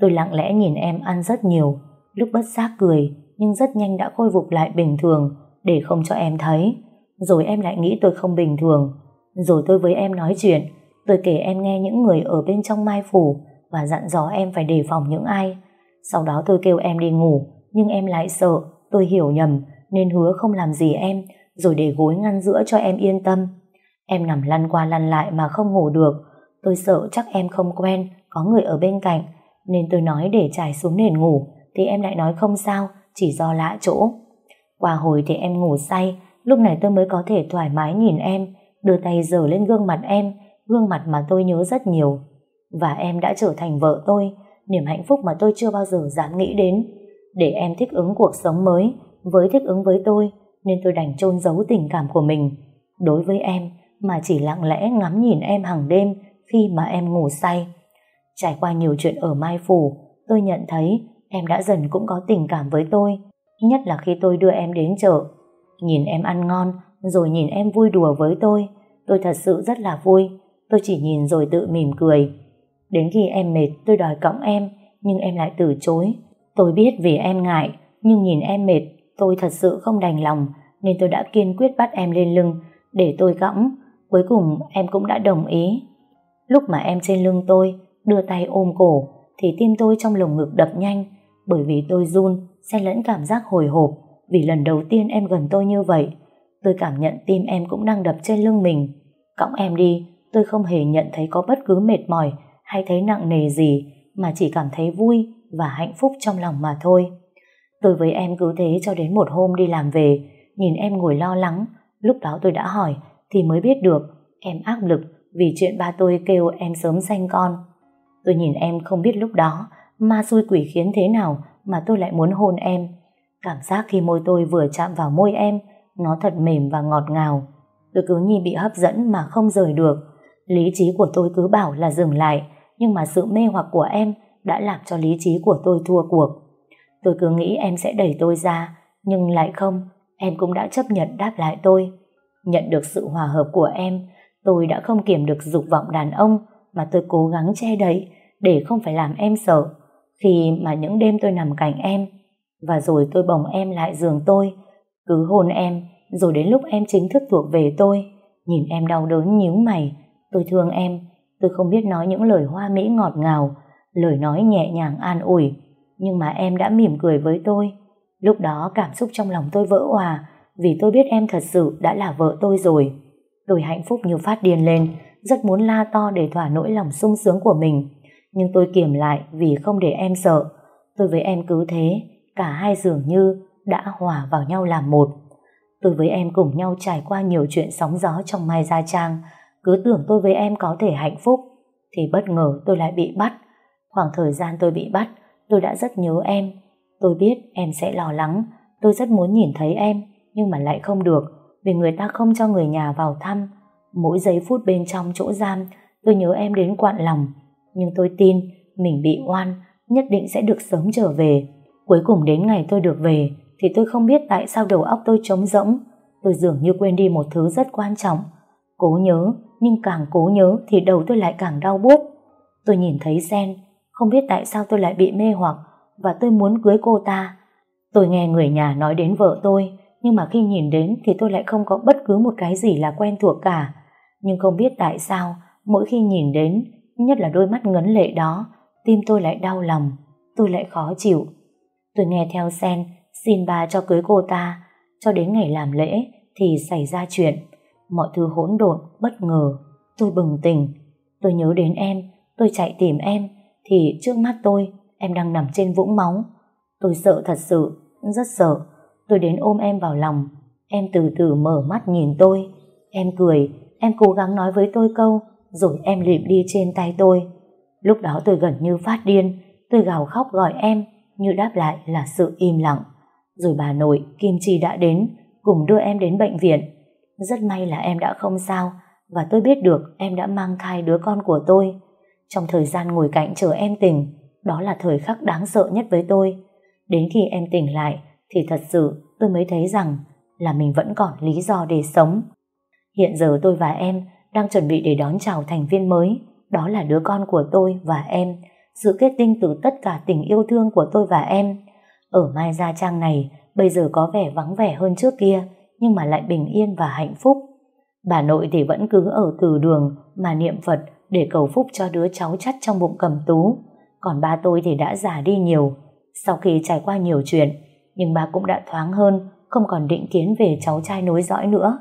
Tôi lặng lẽ nhìn em ăn rất nhiều, lúc bất giác cười nhưng rất nhanh đã khôi phục lại bình thường để không cho em thấy. Rồi em lại nghĩ tôi không bình thường. Rồi tôi với em nói chuyện, tôi kể em nghe những người ở bên trong mai phủ và dặn dò em phải đề phòng những ai. Sau đó tôi kêu em đi ngủ, nhưng em lại sợ, tôi hiểu nhầm nên hứa không làm gì em, rồi để gối ngăn giữa cho em yên tâm. Em nằm lăn qua lăn lại mà không ngủ được, tôi sợ chắc em không quen, có người ở bên cạnh, nên tôi nói để trải xuống nền ngủ, thì em lại nói không sao, chỉ do lạ chỗ. Qua hồi thì em ngủ say, lúc này tôi mới có thể thoải mái nhìn em, đưa tay dở lên gương mặt em, gương mặt mà tôi nhớ rất nhiều. Và em đã trở thành vợ tôi, niềm hạnh phúc mà tôi chưa bao giờ dám nghĩ đến. Để em thích ứng cuộc sống mới, với thích ứng với tôi, nên tôi đành chôn giấu tình cảm của mình. Đối với em, mà chỉ lặng lẽ ngắm nhìn em hàng đêm khi mà em ngủ say. Trải qua nhiều chuyện ở Mai Phủ, tôi nhận thấy em đã dần cũng có tình cảm với tôi, nhất là khi tôi đưa em đến chợ. Nhìn em ăn ngon, rồi nhìn em vui đùa với tôi, tôi thật sự rất là vui. Tôi chỉ nhìn rồi tự mỉm cười. Đến khi em mệt, tôi đòi cõng em, nhưng em lại từ chối. Tôi biết vì em ngại, nhưng nhìn em mệt, tôi thật sự không đành lòng, nên tôi đã kiên quyết bắt em lên lưng, để tôi cõng. Cuối cùng em cũng đã đồng ý. Lúc mà em trên lưng tôi, đưa tay ôm cổ, thì tim tôi trong lồng ngực đập nhanh, bởi vì tôi run, xen lẫn cảm giác hồi hộp, vì lần đầu tiên em gần tôi như vậy. Tôi cảm nhận tim em cũng đang đập trên lưng mình. Cõng em đi, tôi không hề nhận thấy có bất cứ mệt mỏi hay thấy nặng nề gì, mà chỉ cảm thấy vui và hạnh phúc trong lòng mà thôi. Tôi với em cứ thế cho đến một hôm đi làm về, nhìn em ngồi lo lắng, lúc đó tôi đã hỏi, thì mới biết được em áp lực vì chuyện ba tôi kêu em sớm sanh con. Tôi nhìn em không biết lúc đó ma xui quỷ khiến thế nào mà tôi lại muốn hôn em. Cảm giác khi môi tôi vừa chạm vào môi em, nó thật mềm và ngọt ngào. Tôi cứ như bị hấp dẫn mà không rời được. Lý trí của tôi cứ bảo là dừng lại, nhưng mà sự mê hoặc của em đã làm cho lý trí của tôi thua cuộc. Tôi cứ nghĩ em sẽ đẩy tôi ra, nhưng lại không, em cũng đã chấp nhận đáp lại tôi. Nhận được sự hòa hợp của em, tôi đã không kiểm được dục vọng đàn ông mà tôi cố gắng che đậy để không phải làm em sợ. Khi mà những đêm tôi nằm cạnh em, và rồi tôi bồng em lại giường tôi, cứ hôn em, rồi đến lúc em chính thức thuộc về tôi, nhìn em đau đớn nhíu mày, tôi thương em, tôi không biết nói những lời hoa mỹ ngọt ngào, lời nói nhẹ nhàng an ủi, nhưng mà em đã mỉm cười với tôi. Lúc đó cảm xúc trong lòng tôi vỡ hòa, vì tôi biết em thật sự đã là vợ tôi rồi. Tôi hạnh phúc như phát điên lên, rất muốn la to để thỏa nỗi lòng sung sướng của mình. Nhưng tôi kiềm lại vì không để em sợ. Tôi với em cứ thế, cả hai dường như đã hòa vào nhau làm một. Tôi với em cùng nhau trải qua nhiều chuyện sóng gió trong Mai Gia Trang, cứ tưởng tôi với em có thể hạnh phúc, thì bất ngờ tôi lại bị bắt. Khoảng thời gian tôi bị bắt, tôi đã rất nhớ em. Tôi biết em sẽ lo lắng, tôi rất muốn nhìn thấy em, nhưng mà lại không được, vì người ta không cho người nhà vào thăm. Mỗi giây phút bên trong chỗ giam, tôi nhớ em đến quặn lòng. Nhưng tôi tin mình bị oan, nhất định sẽ được sớm trở về. Cuối cùng đến ngày tôi được về, thì tôi không biết tại sao đầu óc tôi trống rỗng. Tôi dường như quên đi một thứ rất quan trọng. Cố nhớ, nhưng càng cố nhớ thì đầu tôi lại càng đau buốt. Tôi nhìn thấy Sen, không biết tại sao tôi lại bị mê hoặc và tôi muốn cưới cô ta. Tôi nghe người nhà nói đến vợ tôi, nhưng mà khi nhìn đến thì tôi lại không có bất cứ một cái gì là quen thuộc cả. Nhưng không biết tại sao, mỗi khi nhìn đến, nhất là đôi mắt ngấn lệ đó, tim tôi lại đau lòng, tôi lại khó chịu. Tôi nghe theo Sen, xin bà cho cưới cô ta, cho đến ngày làm lễ thì xảy ra chuyện. Mọi thứ hỗn độn, bất ngờ, tôi bừng tỉnh. Tôi nhớ đến em, tôi chạy tìm em, thì trước mắt tôi, em đang nằm trên vũng máu. Tôi sợ thật sự, rất sợ. Tôi đến ôm em vào lòng. Em từ từ mở mắt nhìn tôi. Em cười, em cố gắng nói với tôi câu, rồi em lịm đi trên tay tôi. Lúc đó tôi gần như phát điên, tôi gào khóc gọi em, như đáp lại là sự im lặng. Rồi bà nội, Kim Chi đã đến, cùng đưa em đến bệnh viện. Rất may là em đã không sao, và tôi biết được em đã mang thai đứa con của tôi. Trong thời gian ngồi cạnh chờ em tỉnh, đó là thời khắc đáng sợ nhất với tôi. Đến khi em tỉnh lại, thì thật sự tôi mới thấy rằng là mình vẫn còn lý do để sống. Hiện giờ tôi và em đang chuẩn bị để đón chào thành viên mới, đó là đứa con của tôi và em, sự kết tinh từ tất cả tình yêu thương của tôi và em. Ở Mai Gia Trang này, bây giờ có vẻ vắng vẻ hơn trước kia, nhưng mà lại bình yên và hạnh phúc. Bà nội thì vẫn cứ ở từ đường mà niệm Phật để cầu phúc cho đứa cháu chắt trong bụng cầm tú. Còn ba tôi thì đã già đi nhiều. Sau khi trải qua nhiều chuyện, nhưng ba cũng đã thoáng hơn, không còn định kiến về cháu trai nối dõi nữa.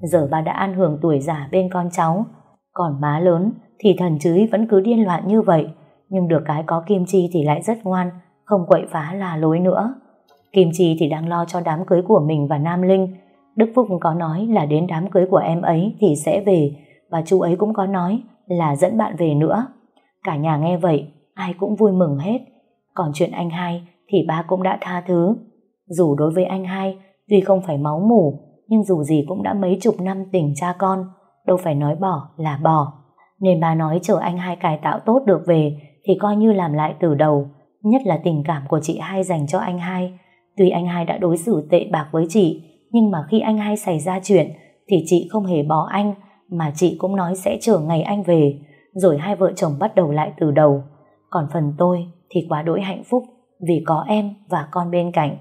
Giờ ba đã an hưởng tuổi già bên con cháu. Còn má lớn thì thần chứ vẫn cứ điên loạn như vậy. Nhưng được cái có Kim Chi thì lại rất ngoan, không quậy phá là lối nữa. Kim Chi thì đang lo cho đám cưới của mình và Nam Linh. Đức Phúc có nói là đến đám cưới của em ấy thì sẽ về, và chú ấy cũng có nói là dẫn bạn về nữa. Cả nhà nghe vậy, ai cũng vui mừng hết. Còn chuyện anh hai thì ba cũng đã tha thứ. Dù đối với anh hai, tuy không phải máu mủ, nhưng dù gì cũng đã mấy chục năm tình cha con, đâu phải nói bỏ là bỏ. Nên bà nói chờ anh hai cải tạo tốt được về thì coi như làm lại từ đầu, nhất là tình cảm của chị hai dành cho anh hai. Tuy anh hai đã đối xử tệ bạc với chị, nhưng mà khi anh hai xảy ra chuyện thì chị không hề bỏ anh, mà chị cũng nói sẽ chờ ngày anh về, rồi hai vợ chồng bắt đầu lại từ đầu. Còn phần tôi thì quá đỗi hạnh phúc vì có em và con bên cạnh.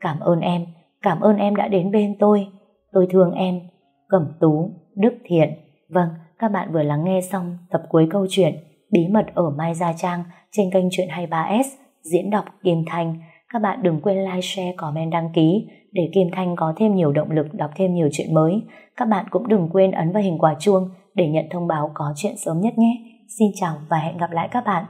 Cảm ơn em, cảm ơn em đã đến bên tôi. Tôi thương em. Cẩm Tú, Đức Thiện. Vâng, các bạn vừa lắng nghe xong tập cuối câu chuyện Bí mật ở Mai Gia Trang trên kênh Chuyện 23S diễn đọc Kim Thanh. Các bạn đừng quên like, share, comment, đăng ký để Kim Thanh có thêm nhiều động lực đọc thêm nhiều chuyện mới. Các bạn cũng đừng quên ấn vào hình quả chuông để nhận thông báo có chuyện sớm nhất nhé. Xin chào và hẹn gặp lại các bạn.